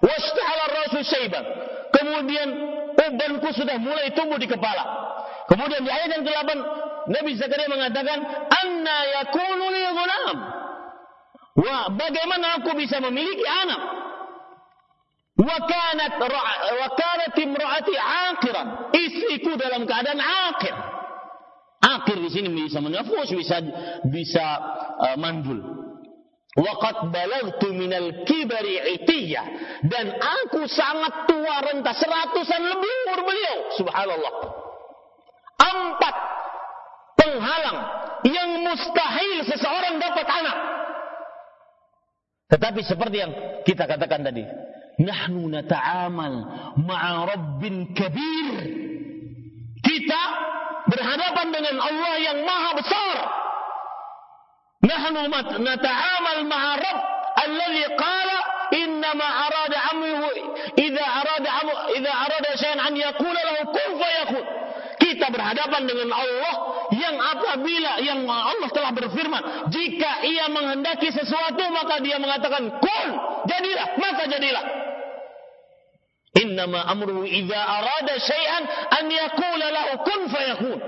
Wasta'ala rasul. Kemudian ubanku sudah mulai tumbuh di kepala. Kemudian di ayat yang ke-8 Nabi Zakaria mengatakan, "Anna yakunu li ghulam?" Wah, bagaimana aku bisa memiliki anak? Wa kanat wa kanat imraati aqiran. Istriku dalam keadaan aqir. Aqir di sini bisa menafus, bisa bisa uh, mandul. Waqad balagtu minal kibari itiyah dan aku sangat tua renta seratusan lebih umur beliau. Subhanallah. Empat penghalang yang mustahil seseorang dapat anak. Tetapi seperti yang kita katakan tadi, nahnu nata'amal ma'a rabbin kabir. Kita berhadapan dengan Allah yang maha besar. Nahnu nata'amal ma'a rabb alladhi qala innama arada amruhu idza arada idza arada shay'an an yaqula lahu kun fayakun kita berhadapan dengan Allah yang apabila yang Allah telah berfirman, jika ia menghendaki sesuatu maka dia mengatakan kun, jadilah, maka jadilah. Innama amruhu idza arada syai'an an yaqula lahu kun fayakun.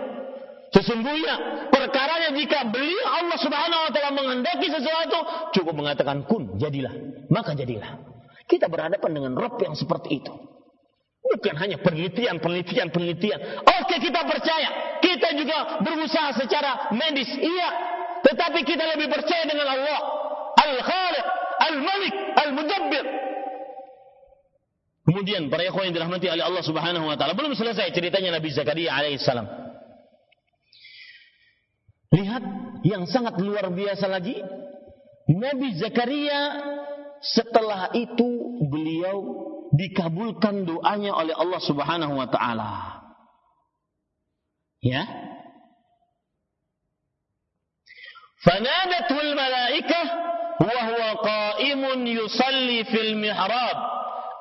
Sesungguhnya perkaranya jika beliau Allah Subhanahu wa taala menghendaki sesuatu, cukup mengatakan kun, jadilah, maka jadilah. Kita berhadapan dengan Rabb yang seperti itu. Bukan hanya penelitian, penelitian, penelitian. Oke kita percaya. Kita juga berusaha secara medis. Iya. Tetapi kita lebih percaya dengan Allah. Al-Khaliq, Al-Malik, Al-Mudabbir. Kemudian para ikhwan yang dirahmati oleh Allah Subhanahu wa taala belum selesai ceritanya Nabi Zakaria alaihissalam. Lihat yang sangat luar biasa lagi Nabi Zakaria setelah itu beliau dikabulkan doanya oleh Allah Subhanahu wa taala. Ya. Fanadatul malaikah wa huwa qa'imun yusalli fil mihrab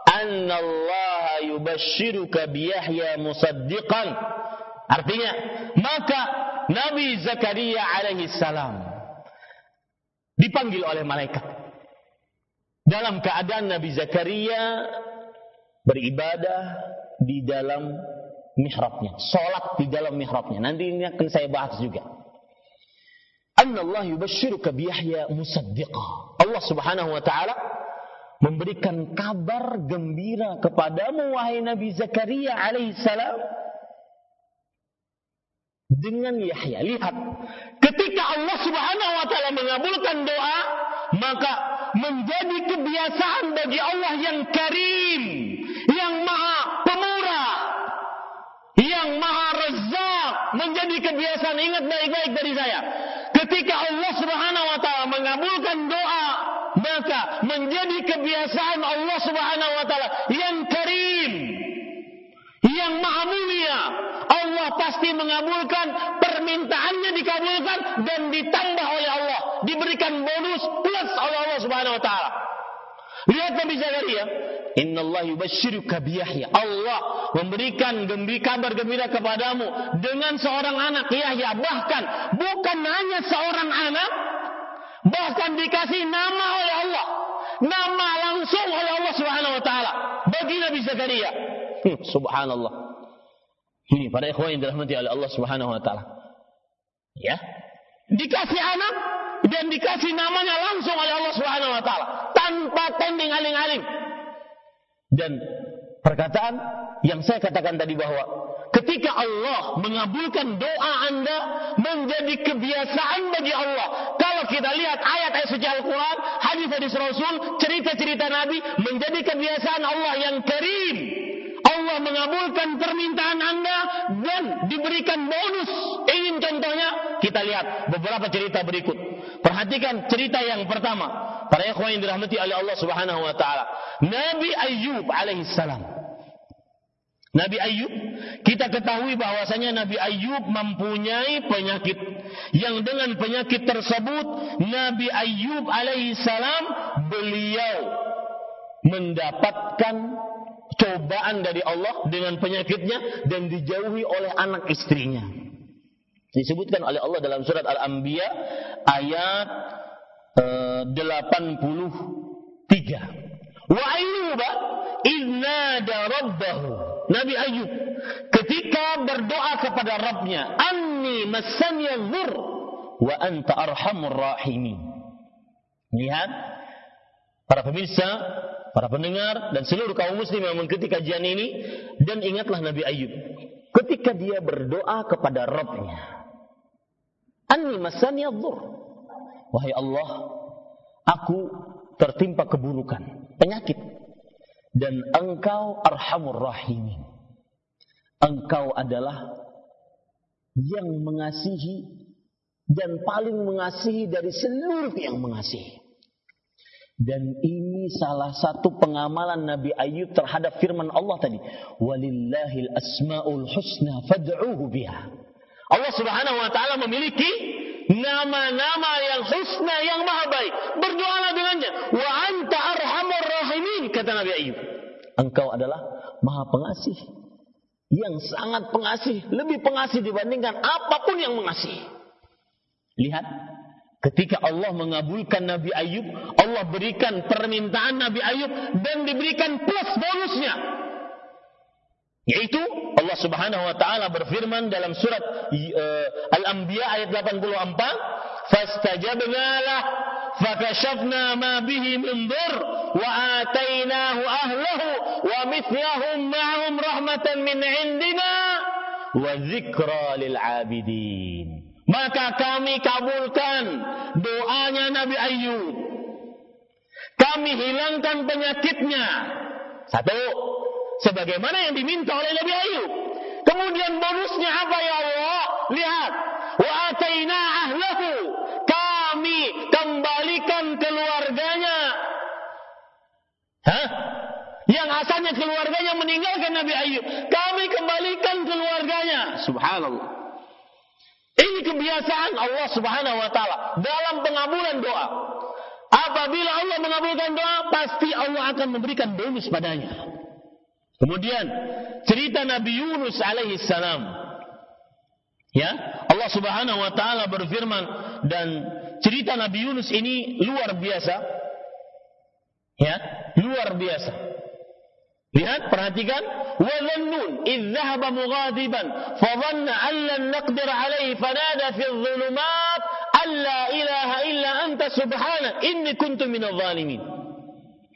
anna Allah yubashshiruka biyahya musaddiqan. Artinya, maka Nabi Zakaria alaihi salam dipanggil oleh malaikat. Dalam keadaan Nabi Zakaria beribadah di dalam mihrabnya, salat di dalam mihrabnya. Nanti ini akan saya bahas juga. Allah. Allah Subhanahu wa taala memberikan kabar gembira kepadamu wahai Nabi Zakaria alaihissalam dengan Yahya. Lihat, ketika Allah Subhanahu wa taala mengabulkan doa, maka menjadi kebiasaan bagi Allah yang karim, yang maha pemurah, yang maha rezak, menjadi kebiasaan ingat baik-baik dari saya. Ketika Allah Subhanahu wa taala mengabulkan doa maka menjadi kebiasaan Allah Subhanahu wa taala yang karim yang maha mulia Allah pasti mengabulkan Nabi Zakaria Inna Allah yubashiruka biyahya. Allah memberikan gembira kabar gembira kepadamu dengan seorang anak Yahya. Bahkan bukan hanya seorang anak, Bahkan dikasih nama oleh Allah. Nama langsung oleh Allah Subhanahu wa taala bagi Nabi Zakaria. Hmm, subhanallah. Ini para ikhwan yang dirahmati oleh Allah Subhanahu wa taala. Ya. Dikasih anak dan dikasih namanya langsung oleh Allah Subhanahu wa taala tanpa tending aling-aling. Dan perkataan yang saya katakan tadi bahwa Ketika Allah mengabulkan doa Anda menjadi kebiasaan bagi Allah. Kalau kita lihat ayat-ayat suci Al-Quran, hadis-hadis Rasul, cerita-cerita Nabi menjadi kebiasaan Allah yang karim. Allah mengabulkan permintaan Anda dan diberikan bonus. Ingin contohnya? Kita lihat beberapa cerita berikut. Perhatikan cerita yang pertama. Para ikhwan yang dirahmati oleh Allah Subhanahu wa taala. Nabi Ayyub alaihissalam. Nabi Ayub, kita ketahui bahwasanya Nabi Ayub mempunyai penyakit. Yang dengan penyakit tersebut, Nabi Ayub alaihi salam beliau mendapatkan cobaan dari Allah dengan penyakitnya dan dijauhi oleh anak istrinya. Disebutkan oleh Allah dalam surat Al-Anbiya ayat eh, 83. Wa ayyuba idnada rabbahu. Nabi Ayub ketika berdoa kepada Rabbnya, "Anni massani dhur wa anta arhamur rahimin." Lihat para pemirsa, para pendengar dan seluruh kaum muslim yang mengikuti kajian ini dan ingatlah Nabi Ayub ketika dia berdoa kepada Rabbnya. Anni massani dhur. Wahai Allah, aku tertimpa keburukan, penyakit. Dan engkau arhamur rahimin. Engkau adalah yang mengasihi dan paling mengasihi dari seluruh yang mengasihi. Dan ini salah satu pengamalan Nabi Ayub terhadap firman Allah tadi. Walillahil asma'ul husna fad'uhu biha. Allah subhanahu wa ta'ala memiliki nama-nama yang husna yang maha baik. Berdoalah dengannya. Wa anta arhamur rahimin kata Nabi Ayub. Engkau adalah maha pengasih yang sangat pengasih, lebih pengasih dibandingkan apa pun yang mengasihi. Lihat, ketika Allah mengabulkan Nabi Ayub, Allah berikan permintaan Nabi Ayub dan diberikan plus bonusnya. Yaitu Allah Subhanahu wa taala berfirman dalam surat uh, Al-Anbiya ayat 84, "Fastajabna lah fakashafna ma bihi min dhur wa atainahu ahlahu wa mithlahum ma'hum rahmatan min indina wa dzikra lil 'abidin." Maka kami kabulkan doanya Nabi Ayub. Kami hilangkan penyakitnya. Satu, sebagaimana yang diminta oleh Nabi Ayub. Kemudian bonusnya apa ya Allah? Lihat, wa ataina ahlahu. Kami kembalikan keluarganya. Hah? Yang asalnya keluarganya meninggalkan Nabi Ayub, kami kembalikan keluarganya. Subhanallah. Ini kebiasaan Allah Subhanahu wa taala dalam pengabulan doa. Apabila Allah mengabulkan doa, pasti Allah akan memberikan bonus padanya. Kemudian cerita Nabi Yunus alaihi salam. Ya, Allah Subhanahu wa taala berfirman dan cerita Nabi Yunus ini luar biasa. Ya, luar biasa. Lihat, perhatikan. Fanada fi dhulumat an la ilaha illa anta subhanak inni kuntu minadh dhalimin.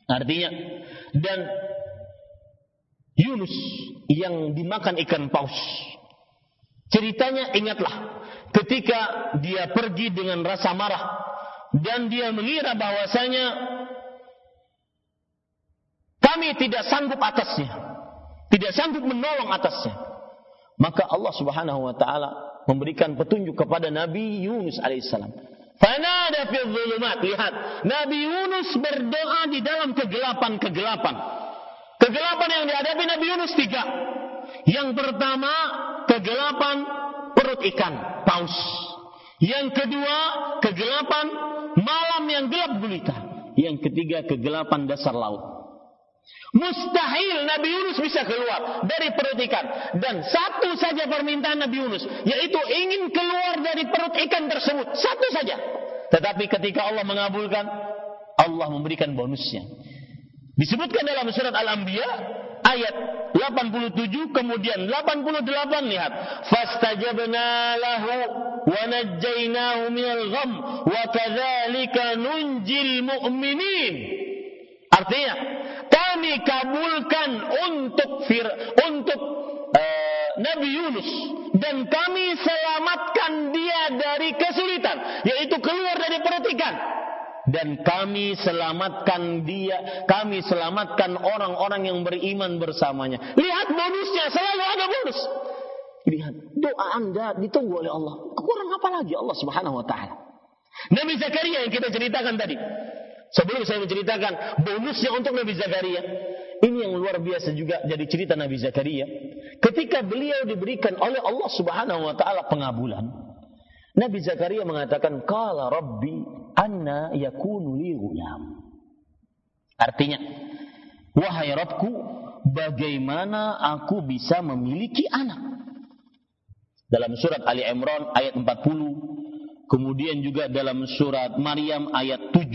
Artinya dan Yunus yang dimakan ikan paus. Ceritanya ingatlah ketika dia pergi dengan rasa marah dan dia mengira bahwasanya kami tidak sanggup atasnya, tidak sanggup menolong atasnya. Maka Allah Subhanahu wa taala memberikan petunjuk kepada Nabi Yunus alaihissalam. Fanada fi dhulumat. Lihat, Nabi Yunus berdoa di dalam kegelapan-kegelapan. Kegelapan yang dihadapi Nabi Yunus tiga. Yang pertama, kegelapan perut ikan, paus. Yang kedua, kegelapan malam yang gelap gulita. Yang ketiga, kegelapan dasar laut. Mustahil Nabi Yunus bisa keluar dari perut ikan. Dan satu saja permintaan Nabi Yunus. Yaitu ingin keluar dari perut ikan tersebut. Satu saja. Tetapi ketika Allah mengabulkan, Allah memberikan bonusnya. Disebutkan dalam surat Al-Anbiya ayat 87 kemudian 88 lihat fastajabna lahu wa najjaynahu minal gham wa kadzalika nunjil mu'minin artinya kami kabulkan untuk fir untuk uh, Nabi Yunus dan kami selamatkan dia dari kesulitan yaitu keluar dari perut ikan dan kami selamatkan dia, kami selamatkan orang-orang yang beriman bersamanya. Lihat bonusnya, selalu ada bonus. Lihat, doa Anda ditunggu oleh Allah. Kurang apa lagi Allah Subhanahu wa taala? Nabi Zakaria yang kita ceritakan tadi. Sebelum saya menceritakan bonusnya untuk Nabi Zakaria, ini yang luar biasa juga jadi cerita Nabi Zakaria. Ketika beliau diberikan oleh Allah Subhanahu wa taala pengabulan, Nabi Zakaria mengatakan, "Qala Rabbi anna yakunu li gulam. Artinya, wahai Rabbku, bagaimana aku bisa memiliki anak? Dalam surat Ali Imran ayat 40, kemudian juga dalam surat Maryam ayat 7,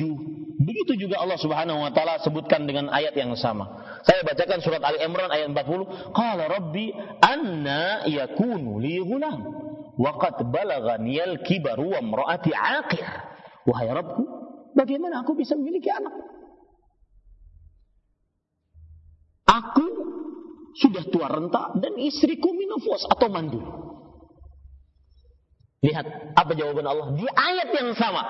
begitu juga Allah Subhanahu wa taala sebutkan dengan ayat yang sama. Saya bacakan surat Ali Imran ayat 40, qala rabbi anna yakunu li gulam wa qad balaghani al-kibaru wa imraati aqir. Wahai Rabbku, bagaimana aku bisa memiliki anak? Aku sudah tua renta dan istriku minofos atau mandul. Lihat apa jawaban Allah di ayat yang sama.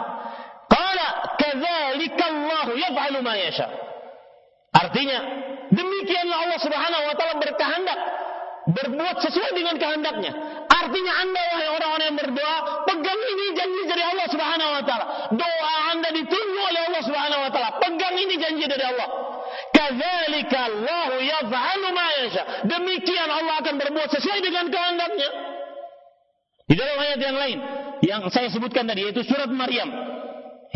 Qala kadzalika Allah yaf'alu ma yasha. Artinya, demikianlah Allah Subhanahu wa taala berkehendak berbuat sesuai dengan kehendaknya. Artinya Anda wahai orang-orang yang berdoa, pegang ini janji dari Allah Subhanahu wa taala. Doa Anda ditunggu oleh Allah Subhanahu wa taala. Pegang ini janji dari Allah. Kadzalika Allah yaf'alu ma yasha. Demikian Allah akan berbuat sesuai dengan kehendaknya. Di dalam ayat yang lain yang saya sebutkan tadi yaitu surat Maryam.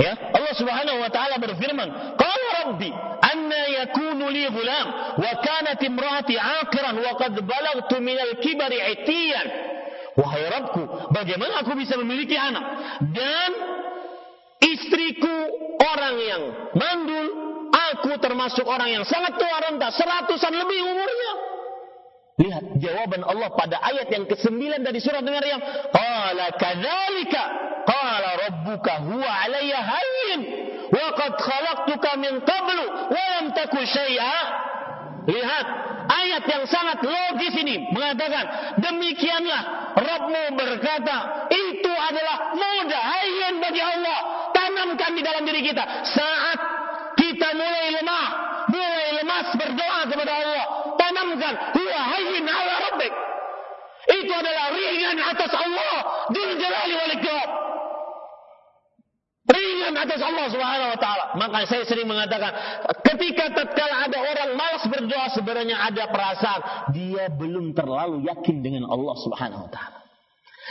Ya, Allah Subhanahu wa taala berfirman, "Qala rabbi, anna yakunu li ghulam wa kanat imraati 'aqiran wa qad balagtu min al-kibari 'itiyan." Wahai Rabbku, bagaimana aku bisa memiliki anak? Dan istriku orang yang mandul, aku termasuk orang yang sangat tua renta, seratusan lebih umurnya. Lihat jawaban Allah pada ayat yang ke-9 dari surat Maryam. Qala kadzalika qala rabbuka huwa alayya hayyin wa qad khalaqtuka min qablu wa lam taku. Lihat ayat yang sangat logis ini mengatakan demikianlah Rabbmu berkata itu adalah mudah hayyin bagi Allah tanamkan di dalam diri kita saat kita mulai lemah mulai lemas berdoa kepada Allah tanamkan huwa hayyin ala rabbik itu adalah ringan atas Allah Dzul Jalali wal ringan atas Allah Subhanahu wa taala. Maka saya sering mengatakan, ketika tatkala ada orang malas berdoa sebenarnya ada perasaan dia belum terlalu yakin dengan Allah Subhanahu wa taala.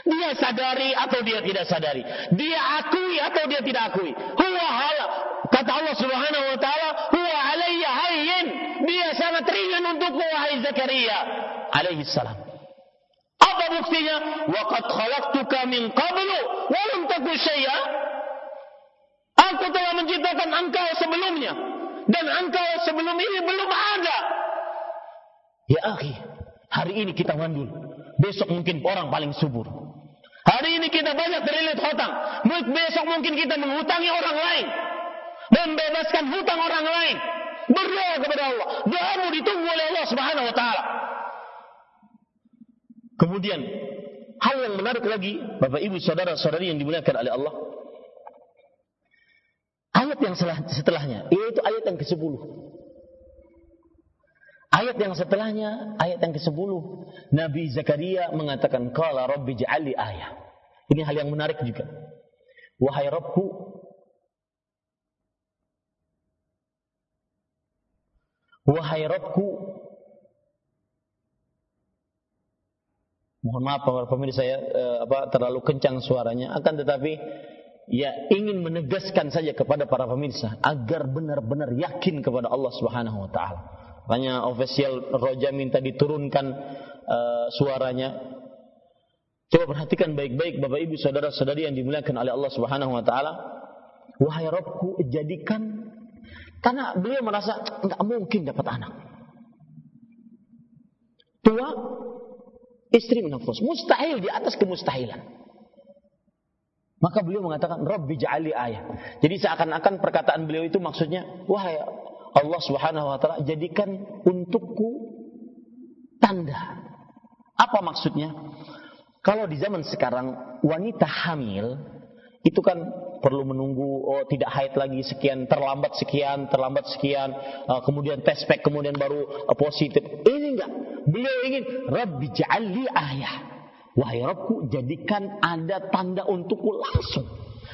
Dia sadari atau dia tidak sadari. Dia akui atau dia tidak akui. Huwa hala. Kata Allah Subhanahu wa taala, "Huwa alayya hayyin." Dia sangat ringan untukku wahai Zakaria alaihi salam. Buktinya? Waqad khalaqtuka min qablu wa lam taku syai'a. Aku telah menciptakan engkau sebelumnya dan engkau sebelum ini belum ada. Ya akhi, hari ini kita mandul. Besok mungkin orang paling subur. Hari ini kita banyak terlilit hutang. Besok mungkin kita menghutangi orang lain. Membebaskan hutang orang lain. Berdoa kepada Allah. Doamu ditunggu oleh Allah Subhanahu wa taala. Kemudian hal yang menarik lagi, Bapak Ibu saudara-saudari yang dimuliakan oleh Allah. Ayat yang setelahnya, yaitu ayat yang ke-10. Ayat yang setelahnya, ayat yang ke-10, Nabi Zakaria mengatakan, "Qala rabbi ja'ali ayah." Ini hal yang menarik juga. Wahai Rabbku, Wahai Rabbku, mohon maaf para pemirsa saya eh, apa terlalu kencang suaranya, akan tetapi ya ingin menegaskan saja kepada para pemirsa agar benar-benar yakin kepada Allah Subhanahu wa taala. Makanya official Roja minta diturunkan uh, suaranya. Coba perhatikan baik-baik Bapak Ibu saudara-saudari yang dimuliakan oleh Allah Subhanahu wa taala. Wahai Rabbku, jadikan karena beliau merasa nggak mungkin dapat anak. Tua, istri menafus, mustahil di atas kemustahilan. Maka beliau mengatakan Rabbi ja'ali ayah. Jadi seakan-akan perkataan beliau itu maksudnya, wahai Allah Subhanahu wa taala jadikan untukku tanda. Apa maksudnya? Kalau di zaman sekarang wanita hamil itu kan perlu menunggu oh tidak haid lagi sekian terlambat sekian terlambat sekian uh, kemudian tes pack kemudian baru uh, positif. Ini enggak. Beliau ingin Rabbi ja'alli ayah. Wahai Rabbku jadikan ada tanda untukku langsung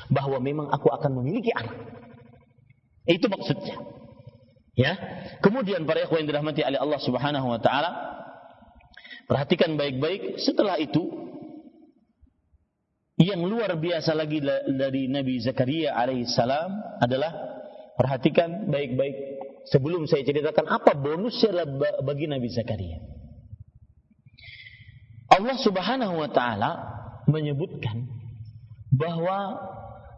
bahwa memang aku akan memiliki anak. Itu maksudnya. Ya. Kemudian para ikhwan yang dirahmati oleh Allah Subhanahu wa taala perhatikan baik-baik. Setelah itu yang luar biasa lagi dari Nabi Zakaria alaihissalam adalah perhatikan baik-baik sebelum saya ceritakan apa bonusnya bagi Nabi Zakaria. Allah Subhanahu wa taala menyebutkan bahwa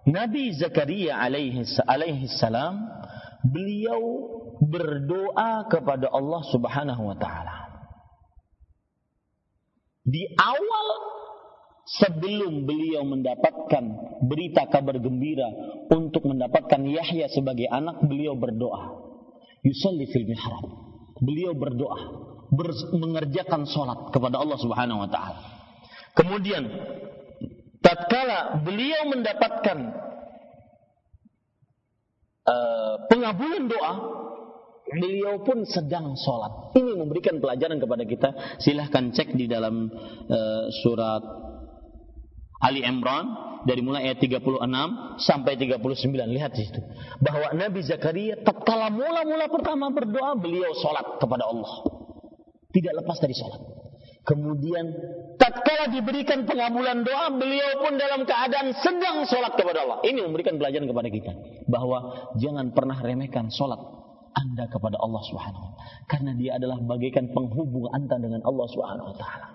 Nabi Zakaria alaihissalam beliau berdoa kepada Allah Subhanahu wa taala. Di awal sebelum beliau mendapatkan berita kabar gembira untuk mendapatkan Yahya sebagai anak, beliau berdoa. Yusalli fil mihrab. Beliau berdoa, ber, mengerjakan salat kepada Allah Subhanahu wa taala. Kemudian tatkala beliau mendapatkan uh, pengabulan doa, beliau pun sedang sholat. Ini memberikan pelajaran kepada kita. Silahkan cek di dalam uh, surat Ali Imran dari mulai ayat 36 sampai 39 lihat di situ. Bahwa Nabi Zakaria tatkala mula-mula pertama berdoa beliau salat kepada Allah. Tidak lepas dari salat kemudian tatkala diberikan pengabulan doa beliau pun dalam keadaan sedang salat kepada Allah. Ini memberikan pelajaran kepada kita. Bahwa jangan pernah remehkan salat anda kepada Allah Subhanahu karena dia adalah bagaikan penghubung anda dengan Allah Subhanahu wa taala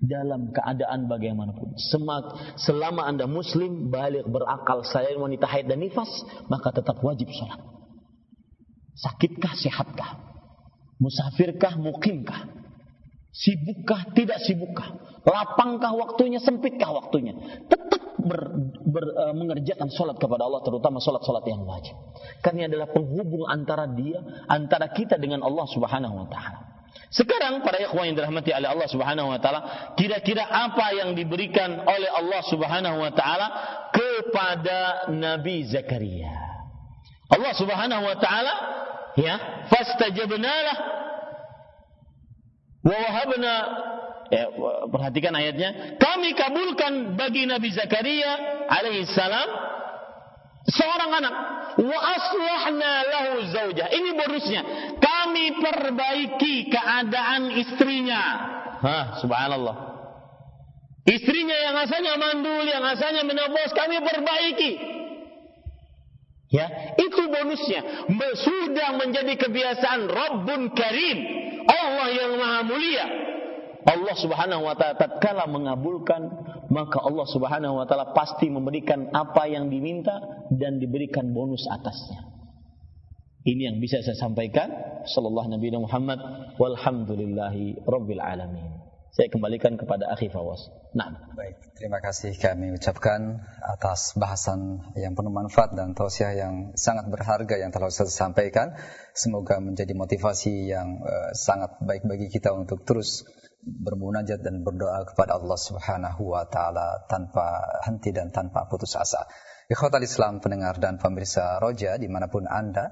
dalam keadaan bagaimanapun. Semak, selama anda muslim, balik berakal, saya wanita haid dan nifas, maka tetap wajib sholat. Sakitkah, sehatkah? Musafirkah, mukimkah? Sibukkah, tidak sibukkah? Lapangkah waktunya, sempitkah waktunya? Tetap ber, ber, uh, mengerjakan sholat kepada Allah, terutama sholat-sholat yang wajib. Karena adalah penghubung antara dia, antara kita dengan Allah Subhanahu Wa Taala. Sekarang para ikhwan yang dirahmati oleh Allah Subhanahu wa taala, kira-kira apa yang diberikan oleh Allah Subhanahu wa taala kepada Nabi Zakaria? Allah Subhanahu wa taala ya, fastajabnalah wa wahabna ya, perhatikan ayatnya, kami kabulkan bagi Nabi Zakaria alaihi salam seorang anak wa aslahna lahu zaujah. Ini bonusnya. Kami perbaiki keadaan istrinya. Hah, subhanallah. Istrinya yang asalnya mandul, yang asalnya menebus, kami perbaiki. Ya, itu bonusnya. Sudah menjadi kebiasaan Rabbun Karim. Allah yang Maha Mulia. Allah Subhanahu wa taala tatkala mengabulkan maka Allah Subhanahu wa taala pasti memberikan apa yang diminta dan diberikan bonus atasnya. Ini yang bisa saya sampaikan. Sallallahu Nabi Muhammad walhamdulillahi rabbil alamin. Saya kembalikan kepada Akhi Fawas. Nah. Baik, terima kasih kami ucapkan atas bahasan yang penuh manfaat dan tausiah yang sangat berharga yang telah saya sampaikan. Semoga menjadi motivasi yang uh, sangat baik bagi kita untuk terus bermunajat dan berdoa kepada Allah Subhanahu wa taala tanpa henti dan tanpa putus asa. Ikhwatal Islam pendengar dan pemirsa Roja di mana pun Anda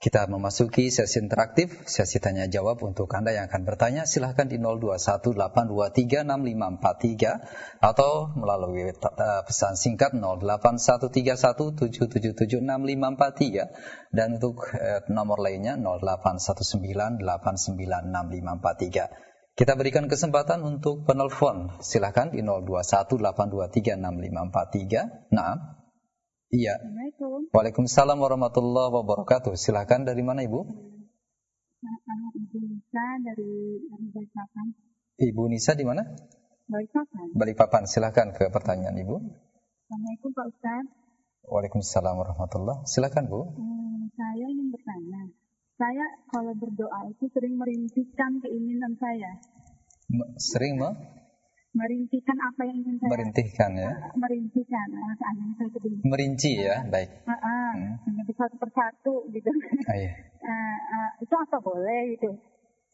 kita memasuki sesi interaktif, sesi tanya jawab untuk Anda yang akan bertanya silahkan di 0218236543 atau melalui uh, pesan singkat 081317776543 dan untuk uh, nomor lainnya 0819896543. Kita berikan kesempatan untuk penelpon. Silahkan di 0218236543. Nah. Iya. Assalamualaikum. Waalaikumsalam warahmatullahi wabarakatuh. Silakan dari mana Ibu? Ibu Nisa dari Balikpapan. Ibu Nisa di mana? Balikpapan. Balikpapan. Silakan ke pertanyaan Ibu. Assalamualaikum Pak Ustaz. Waalaikumsalam warahmatullahi Silakan Bu. Hmm, saya ingin bertanya. Saya kalau berdoa itu sering merintikan keinginan saya. Sering mah? merintikan apa yang ingin saya merintihkan ya uh, merintikan saya sedih. merinci ya baik uh, uh, hmm. satu persatu gitu oh, iya. uh, uh, itu apa boleh gitu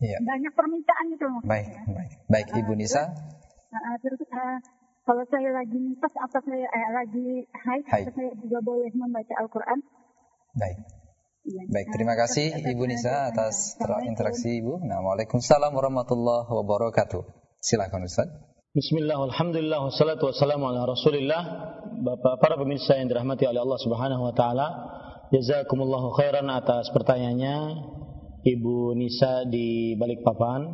iya. banyak permintaan itu baik baik baik ibu Nisa terus, uh, terus uh, kalau saya lagi nifas apa saya eh, lagi haid saya juga boleh membaca Al-Quran baik Ya, Baik, terima kasih Ibu Nisa atas interaksi Ibu. Nah, Waalaikumsalam warahmatullahi wabarakatuh. Silakan Ustaz. Bismillah, alhamdulillah, wassalatu wassalamu ala rasulillah Bapak, para pemirsa yang dirahmati oleh Allah subhanahu wa ta'ala Jazakumullahu khairan atas pertanyaannya Ibu Nisa di Balikpapan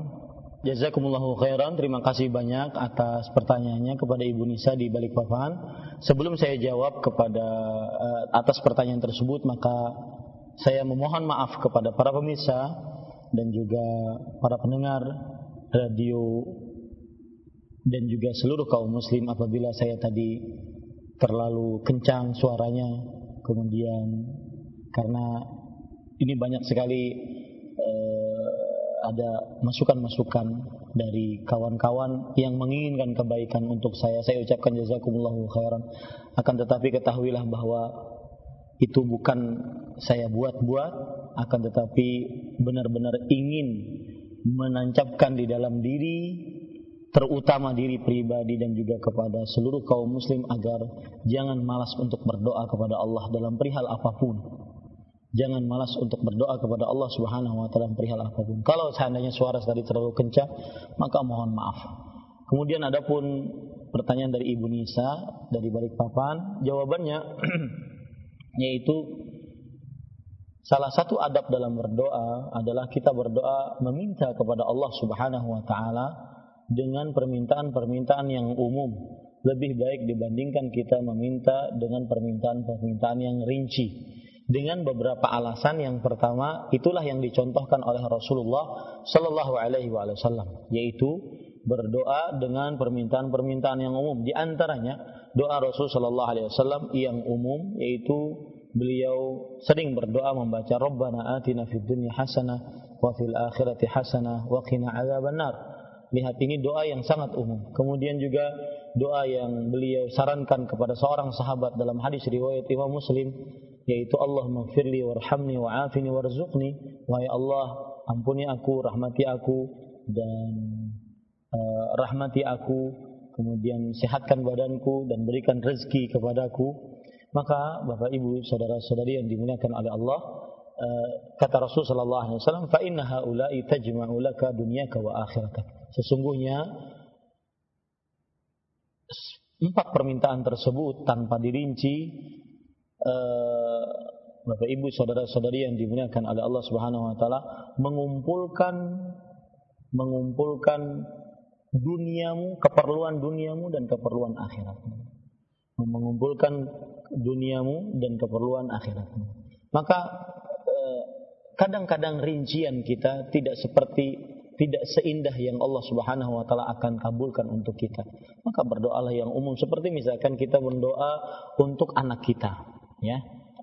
Jazakumullahu khairan, terima kasih banyak atas pertanyaannya kepada Ibu Nisa di Balikpapan Sebelum saya jawab kepada uh, atas pertanyaan tersebut Maka saya memohon maaf kepada para pemirsa Dan juga para pendengar radio dan juga seluruh kaum muslim apabila saya tadi terlalu kencang suaranya. Kemudian karena ini banyak sekali uh, ada masukan-masukan dari kawan-kawan yang menginginkan kebaikan untuk saya. Saya ucapkan jazakumullahu khairan. Akan tetapi ketahuilah bahwa itu bukan saya buat-buat akan tetapi benar-benar ingin menancapkan di dalam diri terutama diri pribadi dan juga kepada seluruh kaum muslim agar jangan malas untuk berdoa kepada Allah dalam perihal apa pun. Jangan malas untuk berdoa kepada Allah Subhanahu wa taala dalam perihal apa pun. Kalau seandainya suara tadi terlalu kencang, maka mohon maaf. Kemudian adapun pertanyaan dari Ibu Nisa dari Balikpapan, jawabannya yaitu salah satu adab dalam berdoa adalah kita berdoa meminta kepada Allah Subhanahu wa taala dengan permintaan-permintaan yang umum lebih baik dibandingkan kita meminta dengan permintaan-permintaan yang rinci. Dengan beberapa alasan yang pertama itulah yang dicontohkan oleh Rasulullah Sallallahu Alaihi Wasallam yaitu berdoa dengan permintaan-permintaan yang umum. Di antaranya doa Rasul Sallallahu Alaihi Wasallam yang umum yaitu beliau sering berdoa membaca Rabbana atina fid dunya hasanah wa fil akhirati hasanah wa qina adzabannar. Lihat ini doa yang sangat umum. Kemudian juga doa yang beliau sarankan kepada seorang sahabat dalam hadis riwayat Imam Muslim yaitu Allah maghfirli warhamni wa'afini warzuqni. Wahai Allah ampuni aku rahmati aku dan uh, rahmati aku kemudian sehatkan badanku dan berikan rezeki kepadaku. Maka Bapak Ibu saudara-saudari yang dimuliakan oleh Allah uh, kata Rasul sallallahu alaihi wasallam fa inna haula'i tajma'u dunyaka wa akhiratak. Sesungguhnya empat permintaan tersebut tanpa dirinci uh, Bapak Ibu saudara-saudari yang dimuliakan oleh Allah Subhanahu wa taala mengumpulkan mengumpulkan duniamu, keperluan duniamu dan keperluan akhiratmu. Mengumpulkan duniamu dan keperluan akhiratmu. Maka eh, kadang-kadang rincian kita tidak seperti tidak seindah yang Allah Subhanahu wa taala akan kabulkan untuk kita. Maka berdoalah yang umum seperti misalkan kita berdoa untuk anak kita, ya.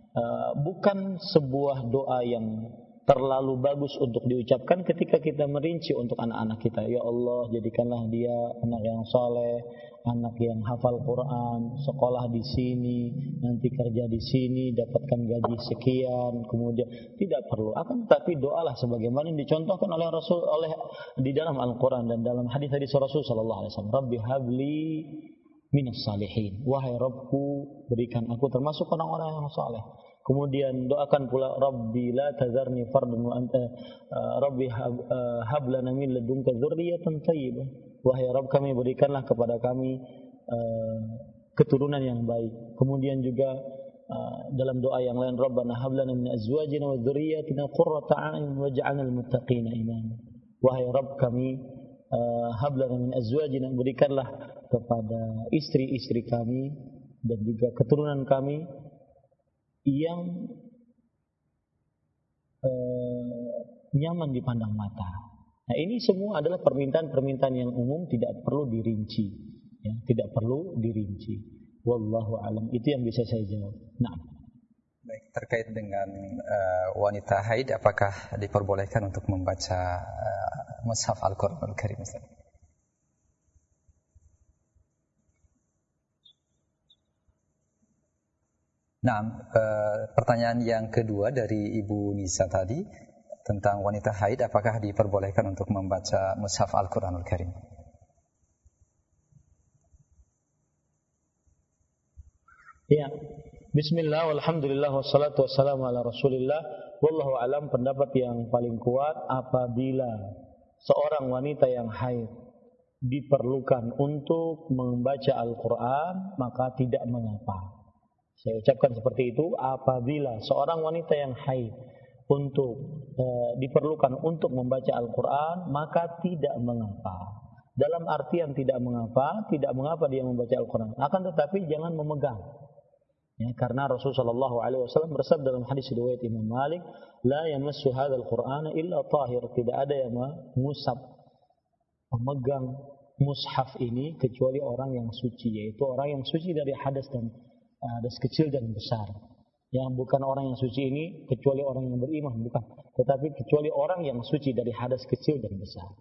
Uh, bukan sebuah doa yang terlalu bagus untuk diucapkan ketika kita merinci untuk anak-anak kita. Ya Allah, jadikanlah dia anak yang soleh, anak yang hafal Quran, sekolah di sini, nanti kerja di sini, dapatkan gaji sekian, kemudian tidak perlu. Akan tetapi doalah sebagaimana yang dicontohkan oleh Rasul oleh di dalam Al-Quran dan dalam hadis-hadis Rasul Sallallahu Alaihi Wasallam. Rabbi habli minas salihin. Wahai Rabbku, berikan aku termasuk orang-orang yang saleh. Kemudian doakan pula Rabbi la tazarni fardan wa anta uh, Rabbi hab, uh, hab lana min ladunka dzurriyyatan thayyibah. Wahai Rabb kami berikanlah kepada kami uh, keturunan yang baik. Kemudian juga uh, dalam doa yang lain Rabbana hab lana min azwajina wa dzurriyyatina qurrata a'yun waj'alna lil muttaqina imama. Wahai Rabb kami uh, hab lana min azwajina berikanlah kepada istri-istri kami dan juga keturunan kami yang eh, nyaman dipandang mata. Nah ini semua adalah permintaan-permintaan yang umum tidak perlu dirinci, ya, tidak perlu dirinci. Wallahu alam itu yang bisa saya jawab. Nah. Baik, terkait dengan uh, wanita haid, apakah diperbolehkan untuk membaca uh, mushaf Al-Quran Al-Karim? Nah, e, pertanyaan yang kedua dari Ibu Nisa tadi tentang wanita haid, apakah diperbolehkan untuk membaca mushaf Al-Quranul Karim? Ya, Bismillah, Alhamdulillah, wassalatu wassalamu ala rasulillah. Wallahu alam pendapat yang paling kuat apabila seorang wanita yang haid diperlukan untuk membaca Al-Quran maka tidak mengapa saya ucapkan seperti itu apabila seorang wanita yang haid untuk e, diperlukan untuk membaca Al-Qur'an maka tidak mengapa. Dalam artian tidak mengapa, tidak mengapa dia membaca Al-Qur'an. Akan tetapi jangan memegang. Ya, karena Rasulullah Shallallahu Alaihi Wasallam bersabda dalam hadis riwayat Imam Malik, la yamassu hadzal Qur'an illa tahir. Tidak ada yang mengusap, memegang mushaf ini kecuali orang yang suci, yaitu orang yang suci dari hadas dan ada kecil dan besar. Yang bukan orang yang suci ini kecuali orang yang beriman, bukan. Tetapi kecuali orang yang suci dari hadas kecil dan besar.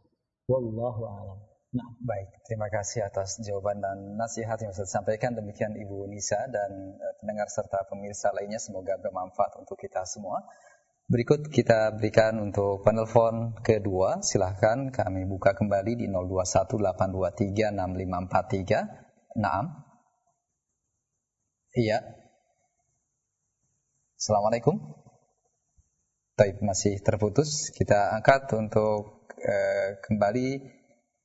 Wallahu a'lam. Nah, baik. Terima kasih atas jawaban dan nasihat yang sudah disampaikan. Demikian Ibu Nisa dan eh, pendengar serta pemirsa lainnya semoga bermanfaat untuk kita semua. Berikut kita berikan untuk penelpon kedua. Silahkan kami buka kembali di 0218236543. Naam. Iya. Assalamualaikum. Taib masih terputus. Kita angkat untuk uh, kembali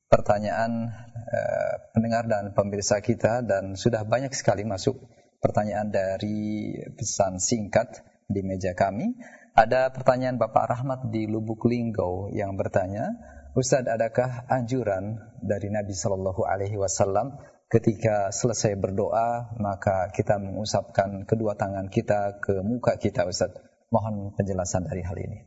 pertanyaan uh, pendengar dan pemirsa kita dan sudah banyak sekali masuk pertanyaan dari pesan singkat di meja kami. Ada pertanyaan Bapak Rahmat di Lubuk Linggau yang bertanya, Ustadz, adakah anjuran dari Nabi Shallallahu Alaihi Wasallam ketika selesai berdoa maka kita mengusapkan kedua tangan kita ke muka kita Ustaz. Mohon penjelasan dari hal ini.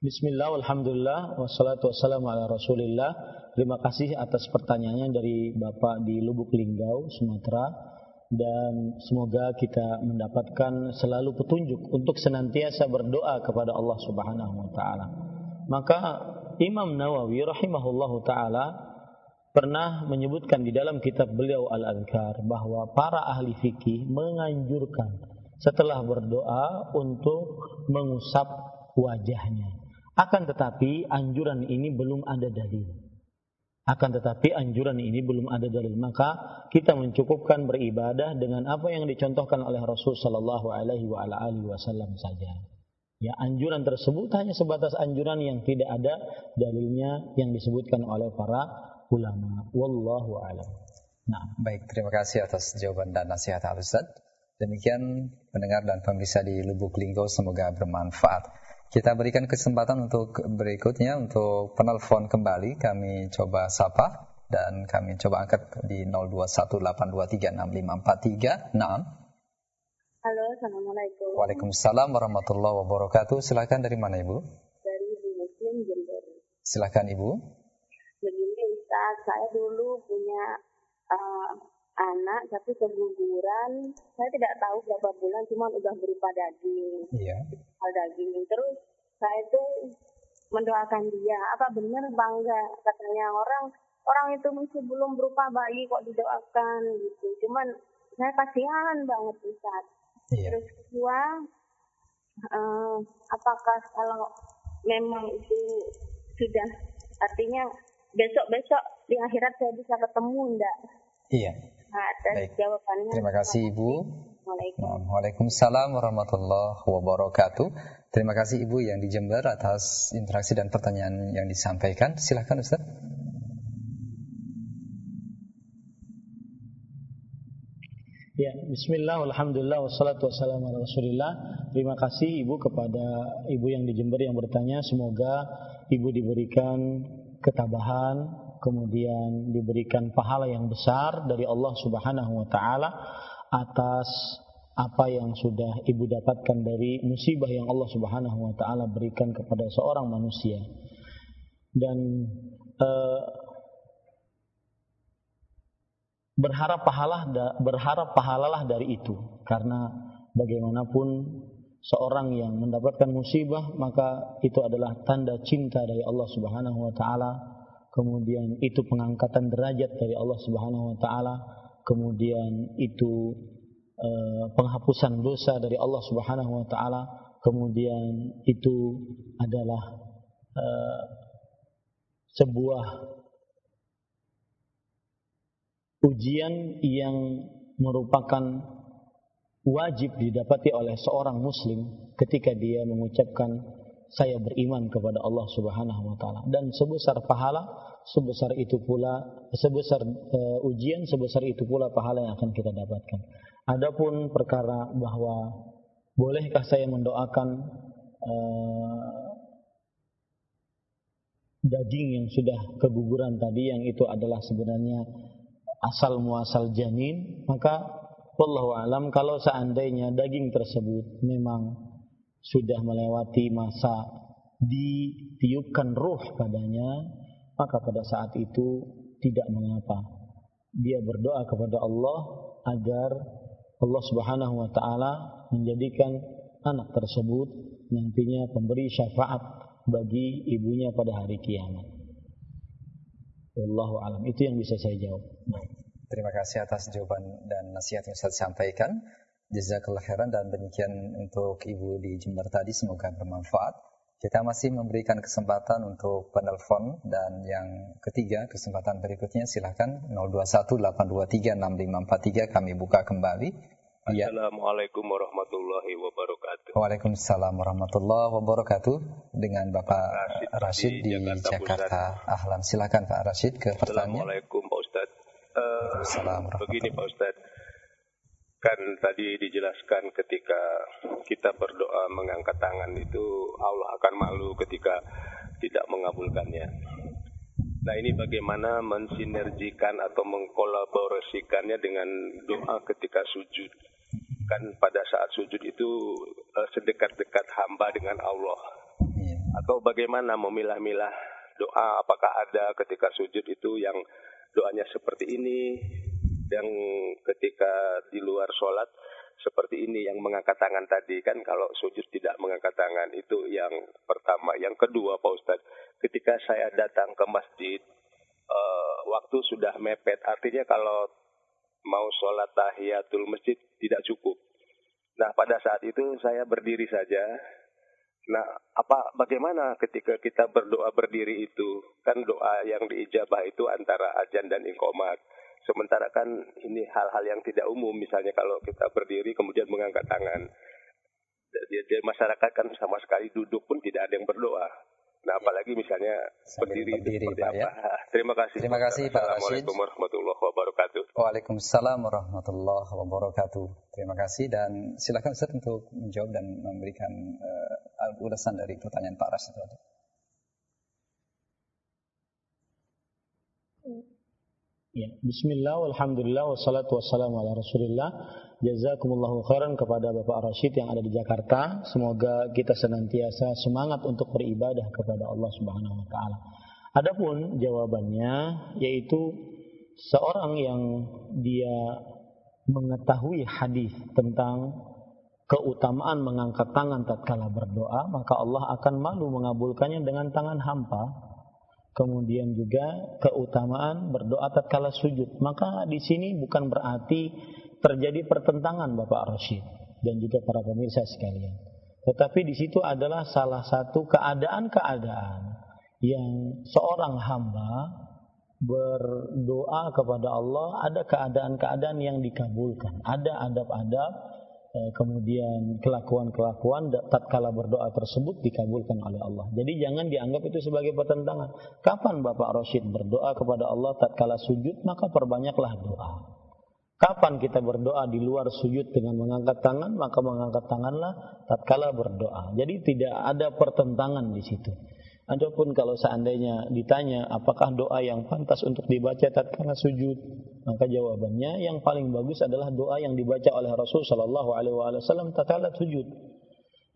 Bismillah, Alhamdulillah, wassalatu wassalamu ala rasulillah Terima kasih atas pertanyaannya dari Bapak di Lubuk Linggau, Sumatera dan semoga kita mendapatkan selalu petunjuk untuk senantiasa berdoa kepada Allah Subhanahu wa taala. Maka Imam Nawawi rahimahullahu taala pernah menyebutkan di dalam kitab beliau Al-Adhkar bahwa para ahli fikih menganjurkan setelah berdoa untuk mengusap wajahnya. Akan tetapi anjuran ini belum ada dalil. Akan tetapi anjuran ini belum ada dalil. Maka kita mencukupkan beribadah dengan apa yang dicontohkan oleh Rasul Sallallahu Alaihi Wasallam saja. Ya, anjuran tersebut hanya sebatas anjuran yang tidak ada dalilnya yang disebutkan oleh para ulama. Wallahu a'lam. Nah, baik terima kasih atas jawaban dan nasihat Al Ustaz. Demikian pendengar dan pemirsa di Lubuk Linggo semoga bermanfaat. Kita berikan kesempatan untuk berikutnya untuk penelpon kembali kami coba sapa dan kami coba angkat di 0218236543. Naam. Halo, Assalamualaikum. Waalaikumsalam warahmatullahi wabarakatuh. Silakan dari mana Ibu? Dari Ibu Muslim Jember. Silakan Ibu saat saya dulu punya uh, anak tapi keguguran saya tidak tahu berapa bulan cuma udah berupa daging iya. hal daging terus saya itu mendoakan dia apa benar bangga katanya orang orang itu masih belum berupa bayi kok didoakan gitu cuman saya kasihan banget Ustaz iya. terus kedua uh, apakah kalau memang itu sudah artinya besok-besok di akhirat saya bisa ketemu enggak? Iya. Nah, Baik. jawabannya. Terima kasih Ibu. Waalaikumsalam. Waalaikumsalam warahmatullahi wabarakatuh. Terima kasih Ibu yang di Jember atas interaksi dan pertanyaan yang disampaikan. Silahkan Ustaz. Ya, bismillah, alhamdulillah, wassalatu wassalamu ala rasulillah Terima kasih Ibu kepada Ibu yang di Jember yang bertanya Semoga Ibu diberikan ketabahan, kemudian diberikan pahala yang besar dari Allah Subhanahu wa taala atas apa yang sudah ibu dapatkan dari musibah yang Allah Subhanahu wa taala berikan kepada seorang manusia. Dan uh, berharap pahala berharap pahalalah dari itu. Karena bagaimanapun seorang yang mendapatkan musibah maka itu adalah tanda cinta dari Allah Subhanahu wa taala. Kemudian itu pengangkatan derajat dari Allah Subhanahu wa taala. Kemudian itu uh, penghapusan dosa dari Allah Subhanahu wa taala. Kemudian itu adalah uh, sebuah ujian yang merupakan wajib didapati oleh seorang muslim ketika dia mengucapkan saya beriman kepada Allah Subhanahu wa taala dan sebesar pahala sebesar itu pula sebesar uh, ujian sebesar itu pula pahala yang akan kita dapatkan. Adapun perkara bahwa bolehkah saya mendoakan uh, daging yang sudah keguguran tadi yang itu adalah sebenarnya asal muasal janin maka Wallahu alam kalau seandainya daging tersebut memang sudah melewati masa ditiupkan ruh padanya, maka pada saat itu tidak mengapa. Dia berdoa kepada Allah agar Allah Subhanahu wa taala menjadikan anak tersebut nantinya pemberi syafaat bagi ibunya pada hari kiamat. Wallahu alam. Itu yang bisa saya jawab. Terima kasih atas jawaban dan nasihat yang saya sampaikan. Jazakallah khairan dan demikian untuk Ibu di Jember tadi semoga bermanfaat. Kita masih memberikan kesempatan untuk penelpon dan yang ketiga kesempatan berikutnya silahkan 0218236543 kami buka kembali. Ya. Assalamualaikum warahmatullahi wabarakatuh. Waalaikumsalam warahmatullahi wabarakatuh. Dengan Bapak Rashid, Rashid di, Jakarta. Jakarta. Ahlan silakan Pak Rashid ke pertanyaan. Assalamualaikum Pak Ustadz. Uh, begini Pak Ustadz, kan tadi dijelaskan ketika kita berdoa mengangkat tangan itu Allah akan malu ketika tidak mengabulkannya. Nah ini bagaimana mensinergikan atau mengkolaborasikannya dengan doa ketika sujud. Kan pada saat sujud itu uh, sedekat-dekat hamba dengan Allah. Iya. Atau bagaimana memilah-milah doa apakah ada ketika sujud itu yang doanya seperti ini, yang ketika di luar sholat seperti ini yang mengangkat tangan tadi kan kalau sujud tidak mengangkat tangan itu yang pertama. Yang kedua Pak Ustadz, ketika saya datang ke masjid uh, waktu sudah mepet artinya kalau mau sholat tahiyatul masjid tidak cukup. Nah pada saat itu saya berdiri saja. Nah apa bagaimana ketika kita berdoa berdiri itu kan doa yang diijabah itu antara ajan dan ingkomat. Sementara kan ini hal-hal yang tidak umum, misalnya kalau kita berdiri kemudian mengangkat tangan. Di, di masyarakat kan sama sekali duduk pun tidak ada yang berdoa. Nah, apalagi misalnya berdiri, berdiri seperti Pak, apa. Ya? Terima kasih. Terima kasih Pak. Assalamualaikum warahmatullahi wabarakatuh. Waalaikumsalam warahmatullahi wabarakatuh. Terima kasih dan silakan Ustaz untuk menjawab dan memberikan uh, ulasan dari pertanyaan Pak Rashid. Ya, bismillah, alhamdulillah, wassalatu wassalamu ala rasulillah. Jazakumullahu khairan kepada Bapak Rashid yang ada di Jakarta. Semoga kita senantiasa semangat untuk beribadah kepada Allah Subhanahu wa taala. Adapun jawabannya yaitu seorang yang dia mengetahui hadis tentang keutamaan mengangkat tangan tatkala berdoa, maka Allah akan malu mengabulkannya dengan tangan hampa kemudian juga keutamaan berdoa tatkala sujud. Maka di sini bukan berarti terjadi pertentangan Bapak Rashid dan juga para pemirsa sekalian. Tetapi di situ adalah salah satu keadaan-keadaan yang seorang hamba berdoa kepada Allah ada keadaan-keadaan yang dikabulkan, ada adab-adab kemudian kelakuan-kelakuan tatkala berdoa tersebut dikabulkan oleh Allah. Jadi jangan dianggap itu sebagai pertentangan. Kapan Bapak Rashid berdoa kepada Allah tatkala sujud, maka perbanyaklah doa. Kapan kita berdoa di luar sujud dengan mengangkat tangan, maka mengangkat tanganlah tatkala berdoa. Jadi tidak ada pertentangan di situ. Adapun kalau seandainya ditanya apakah doa yang pantas untuk dibaca tatkala sujud, maka jawabannya yang paling bagus adalah doa yang dibaca oleh Rasul sallallahu alaihi wasallam tatkala sujud.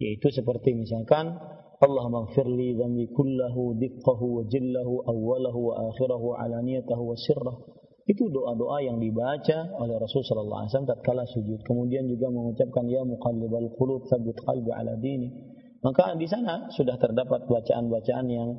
Yaitu seperti misalkan Allah maghfirli dhambi kullahu diqqahu wa jillahu awwalahu wa akhirahu alaniyatahu wa sirrah. Itu doa-doa yang dibaca oleh Rasul sallallahu alaihi wasallam tatkala sujud. Kemudian juga mengucapkan ya muqallibal qulub tsabbit qalbi ala dini maka di sana sudah terdapat bacaan-bacaan yang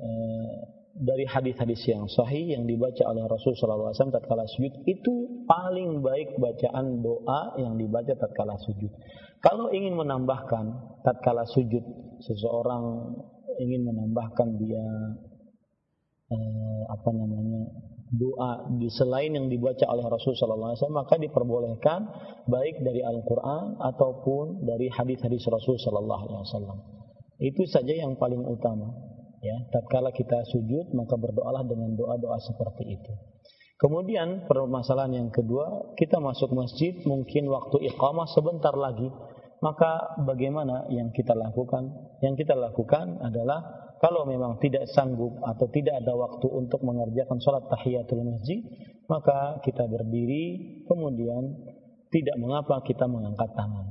eh, dari hadis-hadis yang sahih yang dibaca oleh Rasul SAW tatkala sujud itu paling baik bacaan doa yang dibaca tatkala sujud. Kalau ingin menambahkan tatkala sujud seseorang ingin menambahkan dia eh, apa namanya doa di selain yang dibaca oleh Rasul wasallam maka diperbolehkan baik dari Al-Qur'an ataupun dari hadis-hadis Rasul wasallam. Itu saja yang paling utama ya. Tatkala kita sujud maka berdoalah dengan doa-doa seperti itu. Kemudian permasalahan yang kedua, kita masuk masjid mungkin waktu iqamah sebentar lagi. Maka bagaimana yang kita lakukan? Yang kita lakukan adalah kalau memang tidak sanggup atau tidak ada waktu untuk mengerjakan sholat tahiyatul masjid, maka kita berdiri, kemudian tidak mengapa kita mengangkat tangan.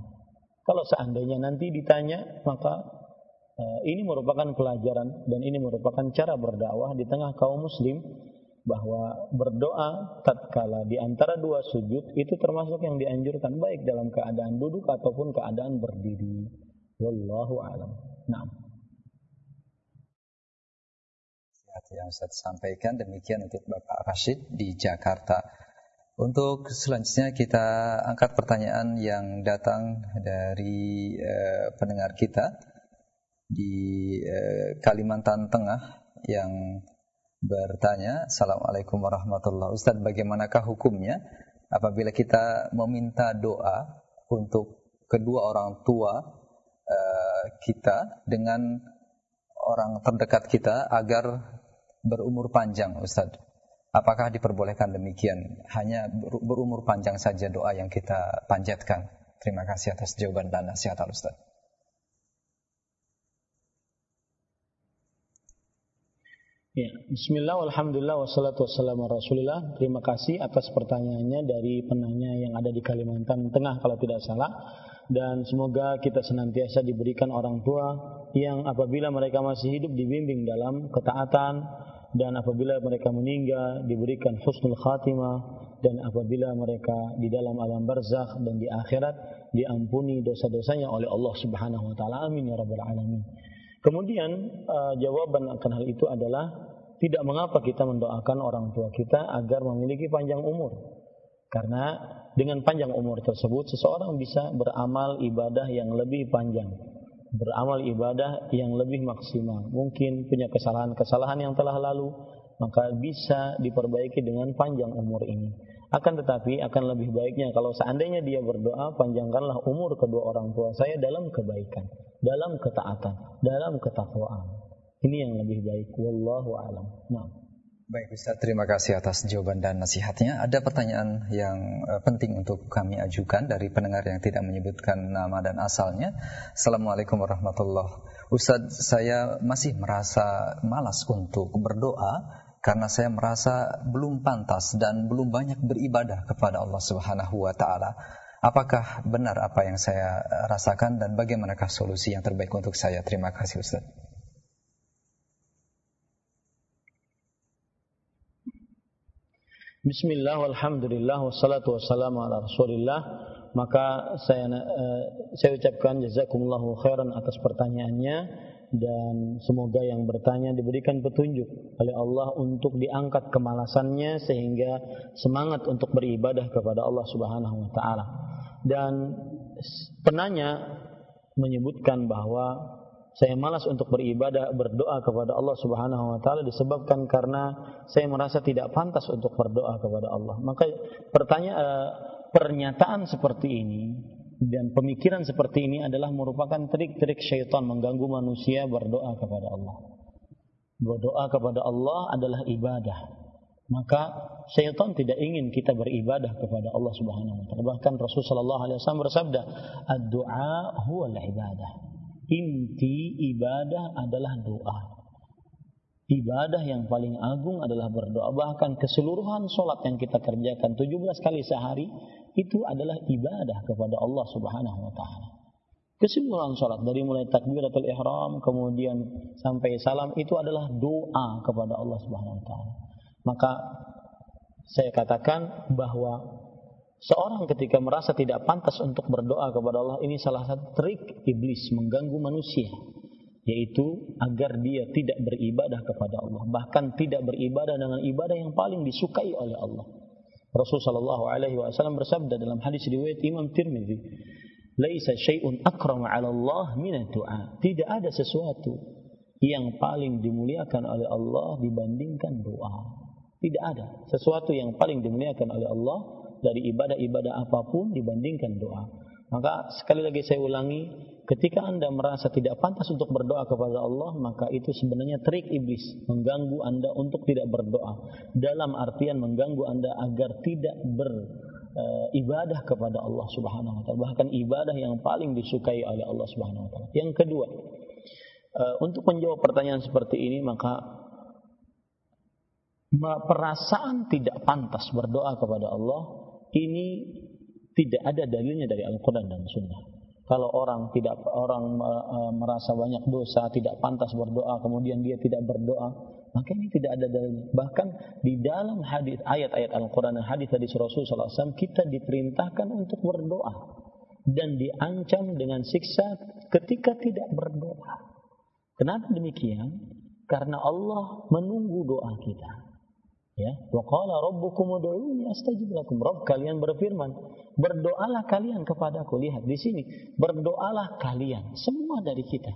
Kalau seandainya nanti ditanya, maka ini merupakan pelajaran dan ini merupakan cara berdakwah di tengah kaum muslim bahwa berdoa tatkala di antara dua sujud itu termasuk yang dianjurkan baik dalam keadaan duduk ataupun keadaan berdiri. Wallahu a'lam. Nah. yang saya sampaikan demikian untuk Bapak Rashid di Jakarta. Untuk selanjutnya kita angkat pertanyaan yang datang dari uh, pendengar kita di uh, Kalimantan Tengah yang bertanya, Assalamualaikum warahmatullahi Ustaz, bagaimanakah hukumnya apabila kita meminta doa untuk kedua orang tua uh, kita dengan orang terdekat kita agar berumur panjang Ustaz. Apakah diperbolehkan demikian? Hanya berumur panjang saja doa yang kita panjatkan. Terima kasih atas jawaban dan nasihat Ustaz. Ya, Bismillah, Alhamdulillah, wassalatu wassalamu rasulillah Terima kasih atas pertanyaannya dari penanya yang ada di Kalimantan Tengah kalau tidak salah Dan semoga kita senantiasa diberikan orang tua yang apabila mereka masih hidup dibimbing dalam ketaatan dan apabila mereka meninggal diberikan husnul khatimah dan apabila mereka di dalam alam barzakh dan di akhirat diampuni dosa-dosanya oleh Allah Subhanahu wa taala. Amin ya rabbal alamin. Kemudian uh, jawaban akan hal itu adalah tidak mengapa kita mendoakan orang tua kita agar memiliki panjang umur. Karena dengan panjang umur tersebut seseorang bisa beramal ibadah yang lebih panjang. Beramal ibadah yang lebih maksimal. Mungkin punya kesalahan-kesalahan yang telah lalu, maka bisa diperbaiki dengan panjang umur ini. Akan tetapi akan lebih baiknya kalau seandainya dia berdoa panjangkanlah umur kedua orang tua saya dalam kebaikan, dalam ketaatan, dalam ketakwaan. Ini yang lebih baik. Wallahu alam. Nah. Baik Ustaz, terima kasih atas jawaban dan nasihatnya. Ada pertanyaan yang uh, penting untuk kami ajukan dari pendengar yang tidak menyebutkan nama dan asalnya. Assalamualaikum warahmatullahi Ustaz, saya masih merasa malas untuk berdoa karena saya merasa belum pantas dan belum banyak beribadah kepada Allah Subhanahu wa taala. Apakah benar apa yang saya rasakan dan bagaimanakah solusi yang terbaik untuk saya? Terima kasih Ustaz. Bismillah, walhamdulillah, wassalatu wassalamu ala rasulillah Maka saya uh, saya ucapkan jazakumullahu khairan atas pertanyaannya dan semoga yang bertanya diberikan petunjuk oleh Allah untuk diangkat kemalasannya sehingga semangat untuk beribadah kepada Allah Subhanahu wa taala. Dan penanya menyebutkan bahwa saya malas untuk beribadah berdoa kepada Allah Subhanahu wa taala disebabkan karena saya merasa tidak pantas untuk berdoa kepada Allah. Maka pertanyaan eh, pernyataan seperti ini dan pemikiran seperti ini adalah merupakan trik-trik syaitan mengganggu manusia berdoa kepada Allah. Berdoa kepada Allah adalah ibadah. Maka syaitan tidak ingin kita beribadah kepada Allah Subhanahu wa taala. Bahkan Rasulullah sallallahu alaihi wasallam bersabda, "Ad-du'a huwa al-ibadah." Inti ibadah adalah doa. Ibadah yang paling agung adalah berdoa. Bahkan keseluruhan solat yang kita kerjakan 17 kali sehari itu adalah ibadah kepada Allah Subhanahu wa taala. Kesimpulan salat dari mulai takbiratul ihram kemudian sampai salam itu adalah doa kepada Allah Subhanahu wa taala. Maka saya katakan bahwa seorang ketika merasa tidak pantas untuk berdoa kepada Allah ini salah satu trik iblis mengganggu manusia yaitu agar dia tidak beribadah kepada Allah bahkan tidak beribadah dengan ibadah yang paling disukai oleh Allah Rasul sallallahu alaihi wasallam bersabda dalam hadis riwayat Imam Tirmizi, "Laisa syai'un akrama 'ala Allah min du'a." Tidak ada sesuatu yang paling dimuliakan oleh Allah dibandingkan doa. Tidak ada sesuatu yang paling dimuliakan oleh Allah dari ibadah-ibadah apa pun dibandingkan doa. Maka sekali lagi saya ulangi, ketika Anda merasa tidak pantas untuk berdoa kepada Allah, maka itu sebenarnya trik iblis mengganggu Anda untuk tidak berdoa. Dalam artian mengganggu Anda agar tidak beribadah uh, kepada Allah Subhanahu wa taala, bahkan ibadah yang paling disukai oleh Allah Subhanahu wa taala. Yang kedua, uh, untuk menjawab pertanyaan seperti ini maka perasaan tidak pantas berdoa kepada Allah ini tidak ada dalilnya dari Al-Quran dan Sunnah. Kalau orang tidak orang uh, merasa banyak dosa, tidak pantas berdoa, kemudian dia tidak berdoa, maka ini tidak ada dalilnya. Bahkan di dalam hadis ayat-ayat Al-Quran dan hadis hadis Rasulullah SAW kita diperintahkan untuk berdoa dan diancam dengan siksa ketika tidak berdoa. Kenapa demikian? Karena Allah menunggu doa kita. Ya, wa qala rabbukum ud'uni astajib lakum. Rabb kalian berfirman, berdoalah kalian kepadaku. Lihat di sini, berdoalah kalian, semua dari kita.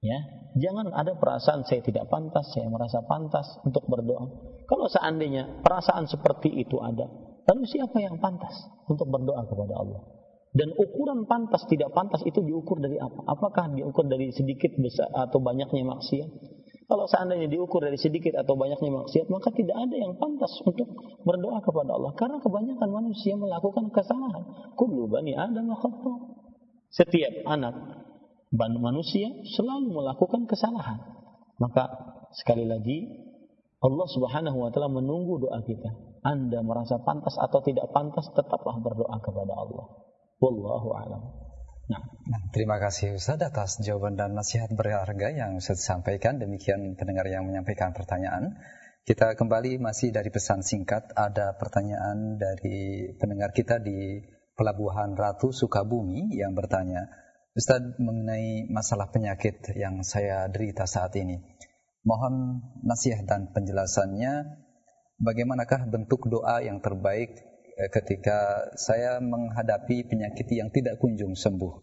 Ya, jangan ada perasaan saya tidak pantas, saya merasa pantas untuk berdoa. Kalau seandainya perasaan seperti itu ada, lalu siapa yang pantas untuk berdoa kepada Allah? Dan ukuran pantas tidak pantas itu diukur dari apa? Apakah diukur dari sedikit besar atau banyaknya maksiat? Kalau seandainya diukur dari sedikit atau banyaknya maksiat, maka tidak ada yang pantas untuk berdoa kepada Allah. Karena kebanyakan manusia melakukan kesalahan. Kullu bani Adam. Setiap anak manusia selalu melakukan kesalahan. Maka sekali lagi Allah Subhanahu wa taala menunggu doa kita. Anda merasa pantas atau tidak pantas tetaplah berdoa kepada Allah. Wallahu a'lam. Nah. nah, terima kasih Ustaz atas jawaban dan nasihat berharga yang Ustaz sampaikan. Demikian pendengar yang menyampaikan pertanyaan. Kita kembali masih dari pesan singkat. Ada pertanyaan dari pendengar kita di Pelabuhan Ratu Sukabumi yang bertanya, Ustaz mengenai masalah penyakit yang saya derita saat ini. Mohon nasihat dan penjelasannya, bagaimanakah bentuk doa yang terbaik ketika saya menghadapi penyakit yang tidak kunjung sembuh.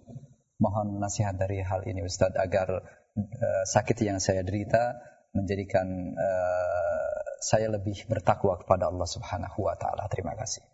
Mohon nasihat dari hal ini Ustaz agar uh, sakit yang saya derita menjadikan uh, saya lebih bertakwa kepada Allah Subhanahu wa taala. Terima kasih.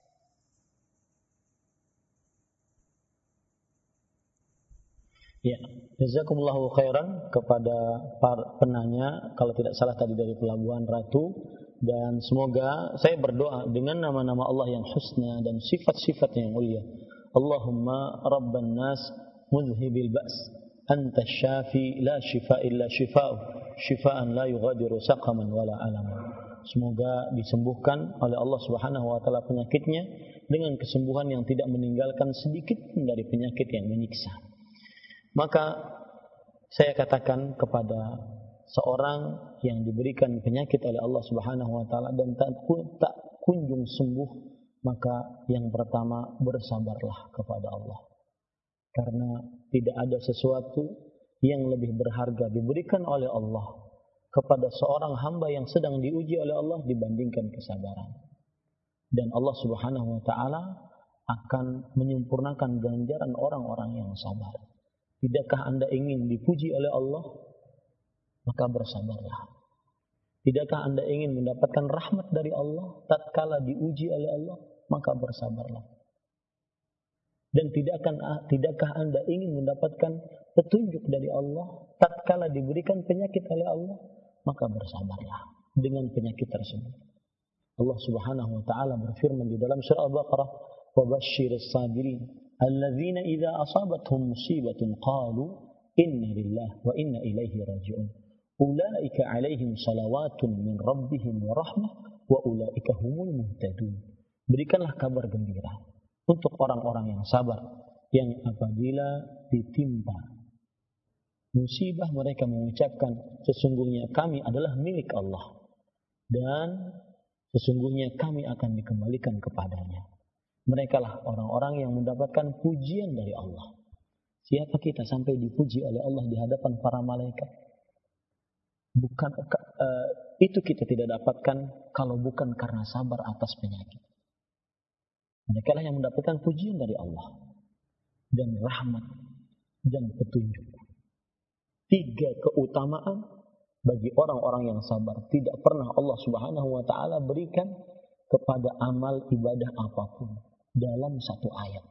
Ya, jazakumullahu khairan kepada para penanya kalau tidak salah tadi dari Pelabuhan Ratu dan semoga saya berdoa dengan nama-nama Allah yang husna dan sifat-sifat yang mulia. Allahumma rabban nas mudhibil ba's anta syafi la shifa illa shifa'u shifaan la yughadiru saqaman wala alaman. Semoga disembuhkan oleh Allah Subhanahu wa taala penyakitnya dengan kesembuhan yang tidak meninggalkan sedikit pun dari penyakit yang menyiksa. Maka saya katakan kepada seorang yang diberikan penyakit oleh Allah Subhanahu wa taala dan tak, tak kunjung sembuh, maka yang pertama bersabarlah kepada Allah. Karena tidak ada sesuatu yang lebih berharga diberikan oleh Allah kepada seorang hamba yang sedang diuji oleh Allah dibandingkan kesabaran. Dan Allah Subhanahu wa taala akan menyempurnakan ganjaran orang-orang yang sabar. Tidakkah Anda ingin dipuji oleh Allah? Maka bersabarlah. Tidakkah Anda ingin mendapatkan rahmat dari Allah tatkala diuji oleh Allah? Maka bersabarlah. Dan tidakkah, tidakkah Anda ingin mendapatkan petunjuk dari Allah tatkala diberikan penyakit oleh Allah? maka bersabarlah dengan penyakit tersebut. Allah Subhanahu wa taala berfirman di dalam surah Al-Baqarah, "Wa basyyiris sabirin alladzina idza asabatuhum musibatun qalu inna lillahi wa inna ilaihi raji'un." Ulaika alaihim salawatun min rabbihim wa rahmah wa ulaika humul muhtadun. Berikanlah kabar gembira untuk orang-orang yang sabar yang apabila ditimpa musibah mereka mengucapkan sesungguhnya kami adalah milik Allah dan sesungguhnya kami akan dikembalikan kepadanya. Mereka lah orang-orang yang mendapatkan pujian dari Allah. Siapa kita sampai dipuji oleh Allah di hadapan para malaikat? Bukan uh, itu kita tidak dapatkan kalau bukan karena sabar atas penyakit. Mereka lah yang mendapatkan pujian dari Allah dan rahmat dan petunjuk tiga keutamaan bagi orang-orang yang sabar. Tidak pernah Allah Subhanahu wa taala berikan kepada amal ibadah apa pun dalam satu ayat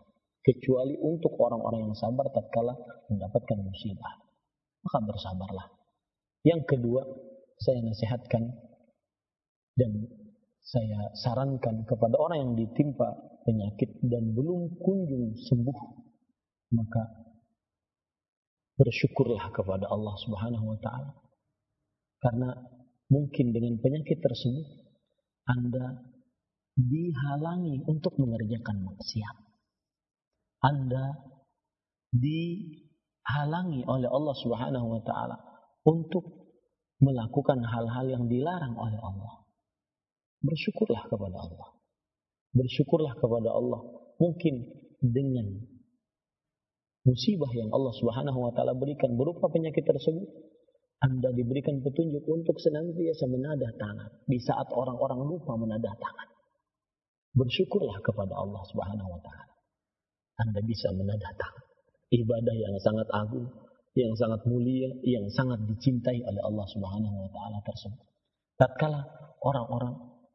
kecuali untuk orang-orang yang sabar tatkala mendapatkan musibah. Maka bersabarlah. Yang kedua, saya nasihatkan dan saya sarankan kepada orang yang ditimpa penyakit dan belum kunjung sembuh, maka bersyukurlah kepada Allah Subhanahu wa taala. Karena mungkin dengan penyakit tersebut Anda dihalangi untuk mengerjakan maksiat. Anda dihalangi oleh Allah Subhanahu wa taala untuk melakukan hal-hal yang dilarang oleh Allah. Bersyukurlah kepada Allah. Bersyukurlah kepada Allah. Mungkin dengan musibah yang Allah Subhanahu wa taala berikan berupa penyakit tersebut, Anda diberikan petunjuk untuk senantiasa menadah tangan di saat orang-orang lupa menadah tangan. Bersyukurlah kepada Allah Subhanahu wa taala. Anda bisa menadah tangan. Ibadah yang sangat agung, yang sangat mulia, yang sangat dicintai oleh Allah Subhanahu wa taala tersebut. Tatkala orang-orang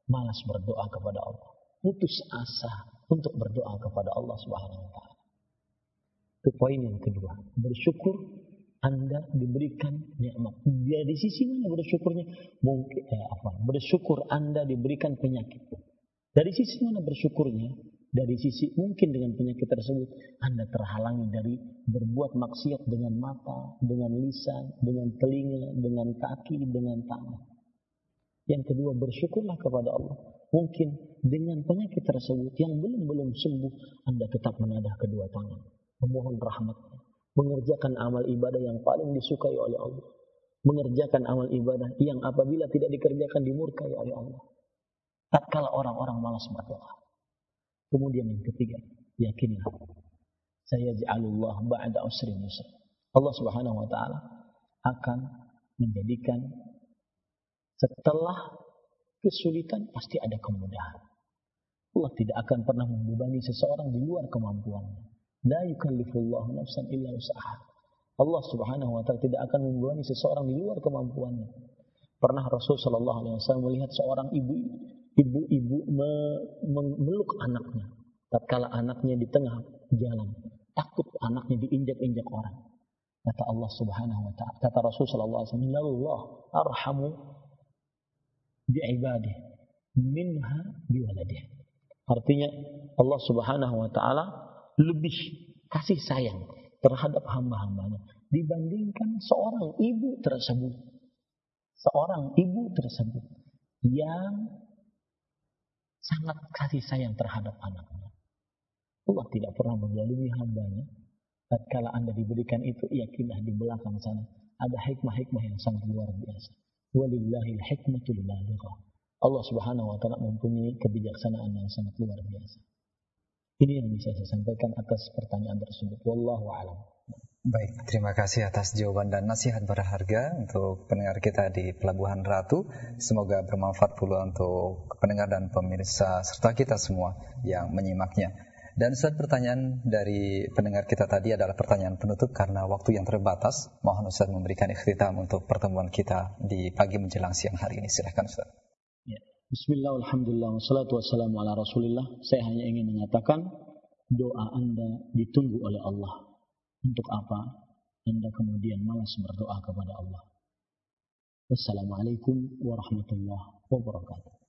malas berdoa kepada Allah, putus asa untuk berdoa kepada Allah Subhanahu wa taala. Itu poin yang kedua. Bersyukur anda diberikan nikmat. Dari sisi mana bersyukurnya? Mungkin eh, apa? Bersyukur Anda diberikan penyakit. Dari sisi mana bersyukurnya? Dari sisi mungkin dengan penyakit tersebut Anda terhalangi dari berbuat maksiat dengan mata, dengan lisan, dengan telinga, dengan kaki, dengan tangan. Yang kedua bersyukurlah kepada Allah. Mungkin dengan penyakit tersebut yang belum belum sembuh Anda tetap menadah kedua tangan memohon rahmatnya, mengerjakan amal ibadah yang paling disukai oleh Allah. mengerjakan amal ibadah yang apabila tidak dikerjakan dimurkai oleh Allah. Tatkala orang-orang malas berdoa. Kemudian yang ketiga, yakinlah saya ja'alullah ba'da usrin yusra. Allah Subhanahu wa taala akan menjadikan setelah kesulitan pasti ada kemudahan. Allah tidak akan pernah membebani seseorang di luar kemampuannya. La yukallifullahu nafsan illa usaha. Allah Subhanahu wa taala tidak akan membebani seseorang di luar kemampuannya. Pernah Rasul sallallahu alaihi wasallam melihat seorang ibu ibu-ibu memeluk anaknya. Tatkala anaknya di tengah jalan takut anaknya diinjak-injak orang. Kata Allah Subhanahu wa taala kata Rasul sallallahu alaihi wasallam Allah arhamu bi minha bi artinya Allah Subhanahu wa taala lebih kasih sayang terhadap hamba-hambanya dibandingkan seorang ibu tersebut. Seorang ibu tersebut yang sangat kasih sayang terhadap anaknya. Allah tidak pernah menzalimi hambanya. Tatkala anda diberikan itu, yakinlah di belakang sana ada hikmah-hikmah yang sangat luar biasa. Walillahil hikmatul balighah. Allah Subhanahu wa taala mempunyai kebijaksanaan yang sangat luar biasa. Ini yang bisa saya sampaikan atas pertanyaan tersebut. Wallahu a'lam. Baik, terima kasih atas jawaban dan nasihat berharga untuk pendengar kita di Pelabuhan Ratu. Semoga bermanfaat pula untuk pendengar dan pemirsa serta kita semua yang menyimaknya. Dan saat pertanyaan dari pendengar kita tadi adalah pertanyaan penutup karena waktu yang terbatas. Mohon Ustaz memberikan ikhtitam untuk pertemuan kita di pagi menjelang siang hari ini. Silahkan Ustaz. Ya. Bismillah, alhamdulillah, wassalatu wassalamu ala rasulillah. Saya hanya ingin mengatakan doa Anda ditunggu oleh Allah untuk apa Anda kemudian malas berdoa kepada Allah? Wassalamualaikum warahmatullahi wabarakatuh.